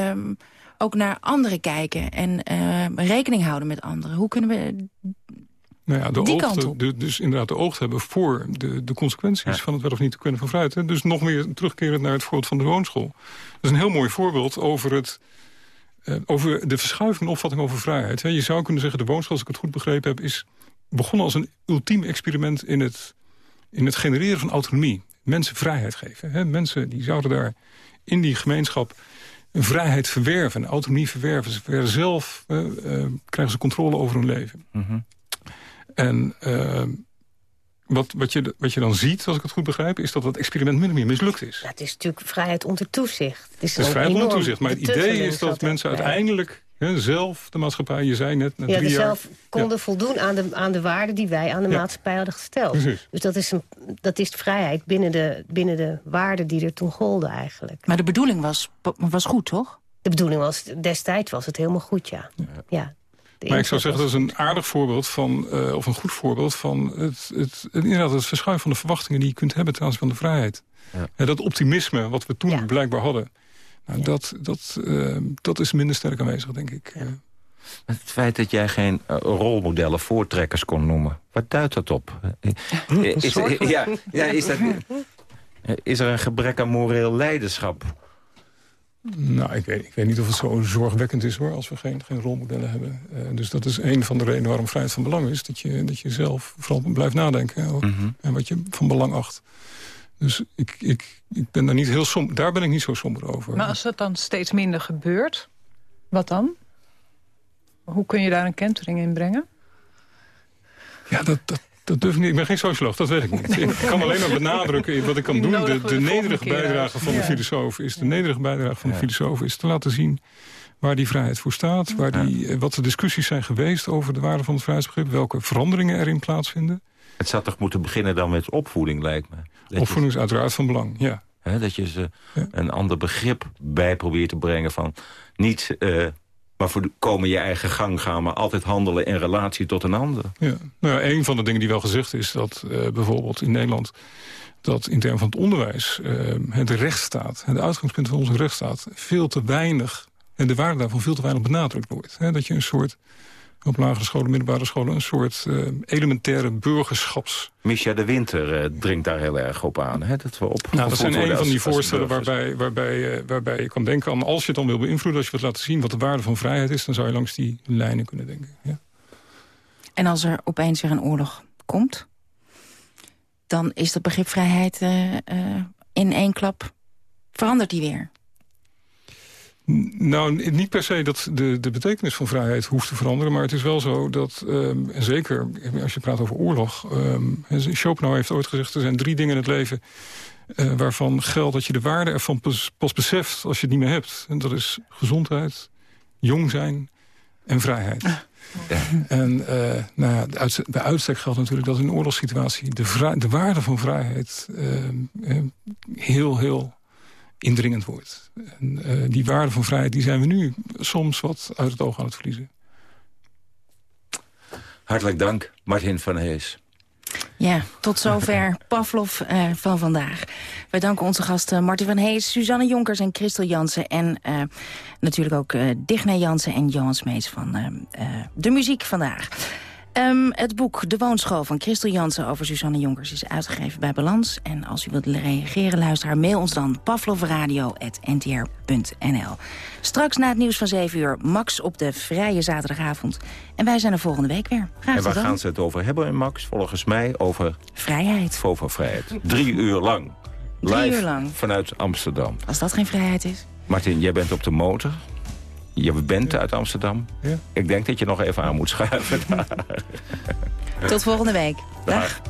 Um, ook naar anderen kijken en uh, rekening houden met anderen. Hoe kunnen we nou ja, de die oogte, kant de, dus inderdaad de oog hebben voor de, de consequenties ja. van het wel of niet te kunnen van vrijheid. Dus nog meer terugkerend naar het voorbeeld van de woonschool. Dat is een heel mooi voorbeeld over, het, uh, over de verschuiving opvatting over vrijheid. Je zou kunnen zeggen, de woonschool, als ik het goed begrepen heb... is begonnen als een ultiem experiment in het, in het genereren van autonomie. Mensen vrijheid geven. Hè? Mensen die zouden daar in die gemeenschap een vrijheid verwerven, een autonomie verwerven. Ze werden zelf, uh, uh, krijgen ze controle over hun leven. Mm -hmm. En uh, wat, wat, je, wat je dan ziet, als ik het goed begrijp... is dat het experiment min of meer mislukt is. Ja, het is natuurlijk vrijheid onder toezicht. Het is, het is vrijheid onder toezicht, maar het idee is dat mensen uiteindelijk... Zelf, de maatschappij, je zei net, na ja, drie jaar... zelf konden ja. voldoen aan de, aan de waarden die wij aan de ja. maatschappij hadden gesteld. Precies. Dus dat is, een, dat is vrijheid binnen de, binnen de waarden die er toen golden eigenlijk. Maar de bedoeling was, was goed, toch? De bedoeling was, destijds was het helemaal goed, ja. ja. Maar ik zou zeggen, dat is een aardig voorbeeld van, uh, of een goed voorbeeld van het, het, het, inderdaad het verschuiven van de verwachtingen die je kunt hebben ten aanzien van de vrijheid. Ja. Ja, dat optimisme wat we toen ja. blijkbaar hadden, nou, dat, dat, uh, dat is minder sterk aanwezig, denk ik. Het feit dat jij geen uh, rolmodellen, voortrekkers kon noemen, wat duidt dat op? [LAUGHS] is, ja, ja, is, dat, [LAUGHS] is er een gebrek aan moreel leiderschap? Nou, ik weet, ik weet niet of het zo zorgwekkend is hoor, als we geen, geen rolmodellen hebben. Uh, dus dat is een van de redenen waarom vrijheid van belang is. Dat je, dat je zelf vooral blijft nadenken mm -hmm. en wat je van belang acht. Dus ik, ik, ik ben daar, niet heel som, daar ben ik niet zo somber over. Maar als dat dan steeds minder gebeurt... Wat dan? Hoe kun je daar een kentering in brengen? Ja, dat, dat, dat durf ik niet. Ik ben geen socioloog, dat weet ik niet. Ik kan alleen maar benadrukken wat ik kan doen. De, de nederige bijdrage van de filosoof is... de nederige bijdrage van de filosoof is te laten zien waar die vrijheid voor staat. Waar die, eh, wat de discussies zijn geweest over de waarde van het vrijheidsbegrip. Welke veranderingen erin plaatsvinden. Het zou toch moeten beginnen dan met opvoeding, lijkt me. Dat Opvoeding is uiteraard van belang, ja. Hè, dat je ze een ander begrip bij probeert te brengen van... niet uh, maar voorkomen je eigen gang gaan... maar altijd handelen in relatie tot een ander. Ja. Nou ja, een van de dingen die wel gezegd is... dat uh, bijvoorbeeld in Nederland dat in termen van het onderwijs... Uh, het rechtsstaat, het uitgangspunt van onze rechtsstaat... veel te weinig, en de waarde daarvan veel te weinig benadrukt wordt. Hè? Dat je een soort op lagere scholen, middelbare scholen... een soort uh, elementaire burgerschaps... Micha de Winter uh, dringt daar heel erg op aan. Hè? Dat, we op, nou, dat zijn een van die voorstellen waarbij, waarbij, uh, waarbij je kan denken aan... als je het dan wil beïnvloeden, als je wilt laten zien... wat de waarde van vrijheid is, dan zou je langs die lijnen kunnen denken. Ja. En als er opeens weer een oorlog komt... dan is dat begrip vrijheid in één klap... verandert die weer? Nou, niet per se dat de, de betekenis van vrijheid hoeft te veranderen... maar het is wel zo dat, um, en zeker als je praat over oorlog... Um, Schopenhauer heeft ooit gezegd, er zijn drie dingen in het leven... Uh, waarvan geldt dat je de waarde ervan pas, pas beseft als je het niet meer hebt. En dat is gezondheid, jong zijn en vrijheid. Ja. En uh, nou ja, uit, bij uitstek geldt natuurlijk dat in een oorlogssituatie... de, de waarde van vrijheid uh, heel, heel indringend wordt. En, uh, die waarde van vrijheid die zijn we nu soms wat uit het oog aan het verliezen. Hartelijk dank, Martin van Hees. Ja, tot zover [LAUGHS] Pavlov uh, van vandaag. Wij danken onze gasten Martin van Hees, Suzanne Jonkers en Christel Jansen... en uh, natuurlijk ook uh, Digne Jansen en Johan Smees van de muziek vandaag. Um, het boek De Woonschool van Christel Jansen over Suzanne Jonkers is uitgegeven bij Balans. En als u wilt reageren, luister, mail ons dan pavlovradio.ntr.nl. Straks na het nieuws van 7 uur, Max op de vrije zaterdagavond. En wij zijn er volgende week weer. Graag en waar gaan ze het over hebben, Max? Volgens mij over... Vrijheid. Over vrijheid. Drie uur lang. Drie Live uur lang. vanuit Amsterdam. Als dat geen vrijheid is. Martin, jij bent op de motor. Je bent uit Amsterdam. Ja. Ik denk dat je nog even aan moet schuiven. Tot volgende week. Dag. Dag.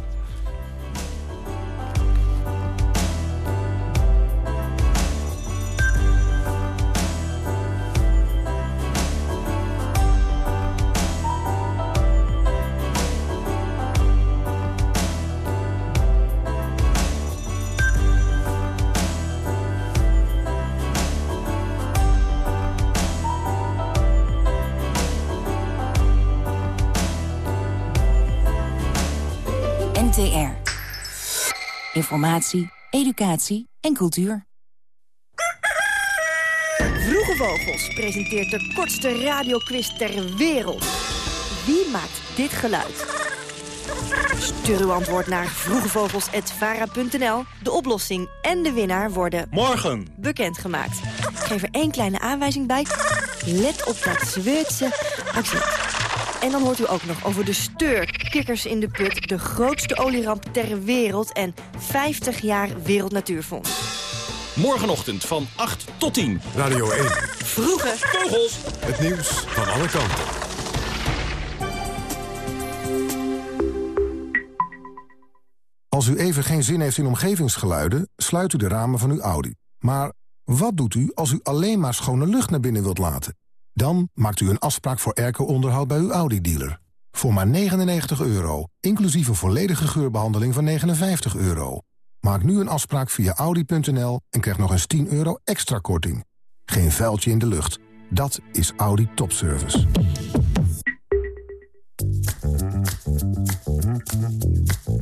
Informatie, educatie en cultuur. Vroege Vogels presenteert de kortste radioquiz ter wereld. Wie maakt dit geluid? Stuur uw antwoord naar vroegevogels.vara.nl. De oplossing en de winnaar worden morgen bekendgemaakt. Ik geef er één kleine aanwijzing bij. Let op dat Zweedse accent. En dan hoort u ook nog over de steur. Kikkers in de put, de grootste olieramp ter wereld... en 50 jaar Wereld Natuurfonds. Morgenochtend van 8 tot 10. Radio 1. Vroege vogels. Het nieuws van alle kanten. Als u even geen zin heeft in omgevingsgeluiden... sluit u de ramen van uw Audi. Maar wat doet u als u alleen maar schone lucht naar binnen wilt laten? Dan maakt u een afspraak voor airco-onderhoud bij uw Audi-dealer. Voor maar 99 euro, inclusief een volledige geurbehandeling van 59 euro. Maak nu een afspraak via Audi.nl en krijg nog eens 10 euro extra korting. Geen vuiltje in de lucht. Dat is Audi Topservice.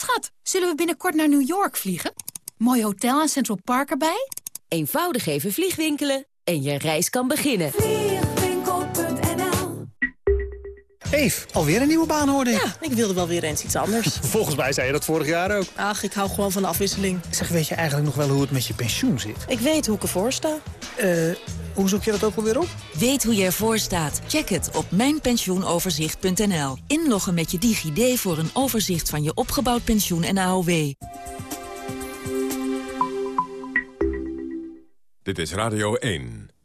Schat, zullen we binnenkort naar New York vliegen? Mooi hotel en Central Park erbij? Eenvoudig even vliegwinkelen en je reis kan beginnen. Vliegwinkel.nl Eve, alweer een nieuwe baan hoorde ik. Ja, ik wilde wel weer eens iets anders. [LAUGHS] Volgens mij zei je dat vorig jaar ook. Ach, ik hou gewoon van de afwisseling. Zeg, weet je eigenlijk nog wel hoe het met je pensioen zit? Ik weet hoe ik ervoor sta. Eh, hoe zoek je dat ook alweer op? Weet hoe je ervoor staat? Check het op mijnpensioenoverzicht.nl. Inloggen met je DigiD voor een overzicht van je opgebouwd pensioen en AOW. Dit is Radio 1.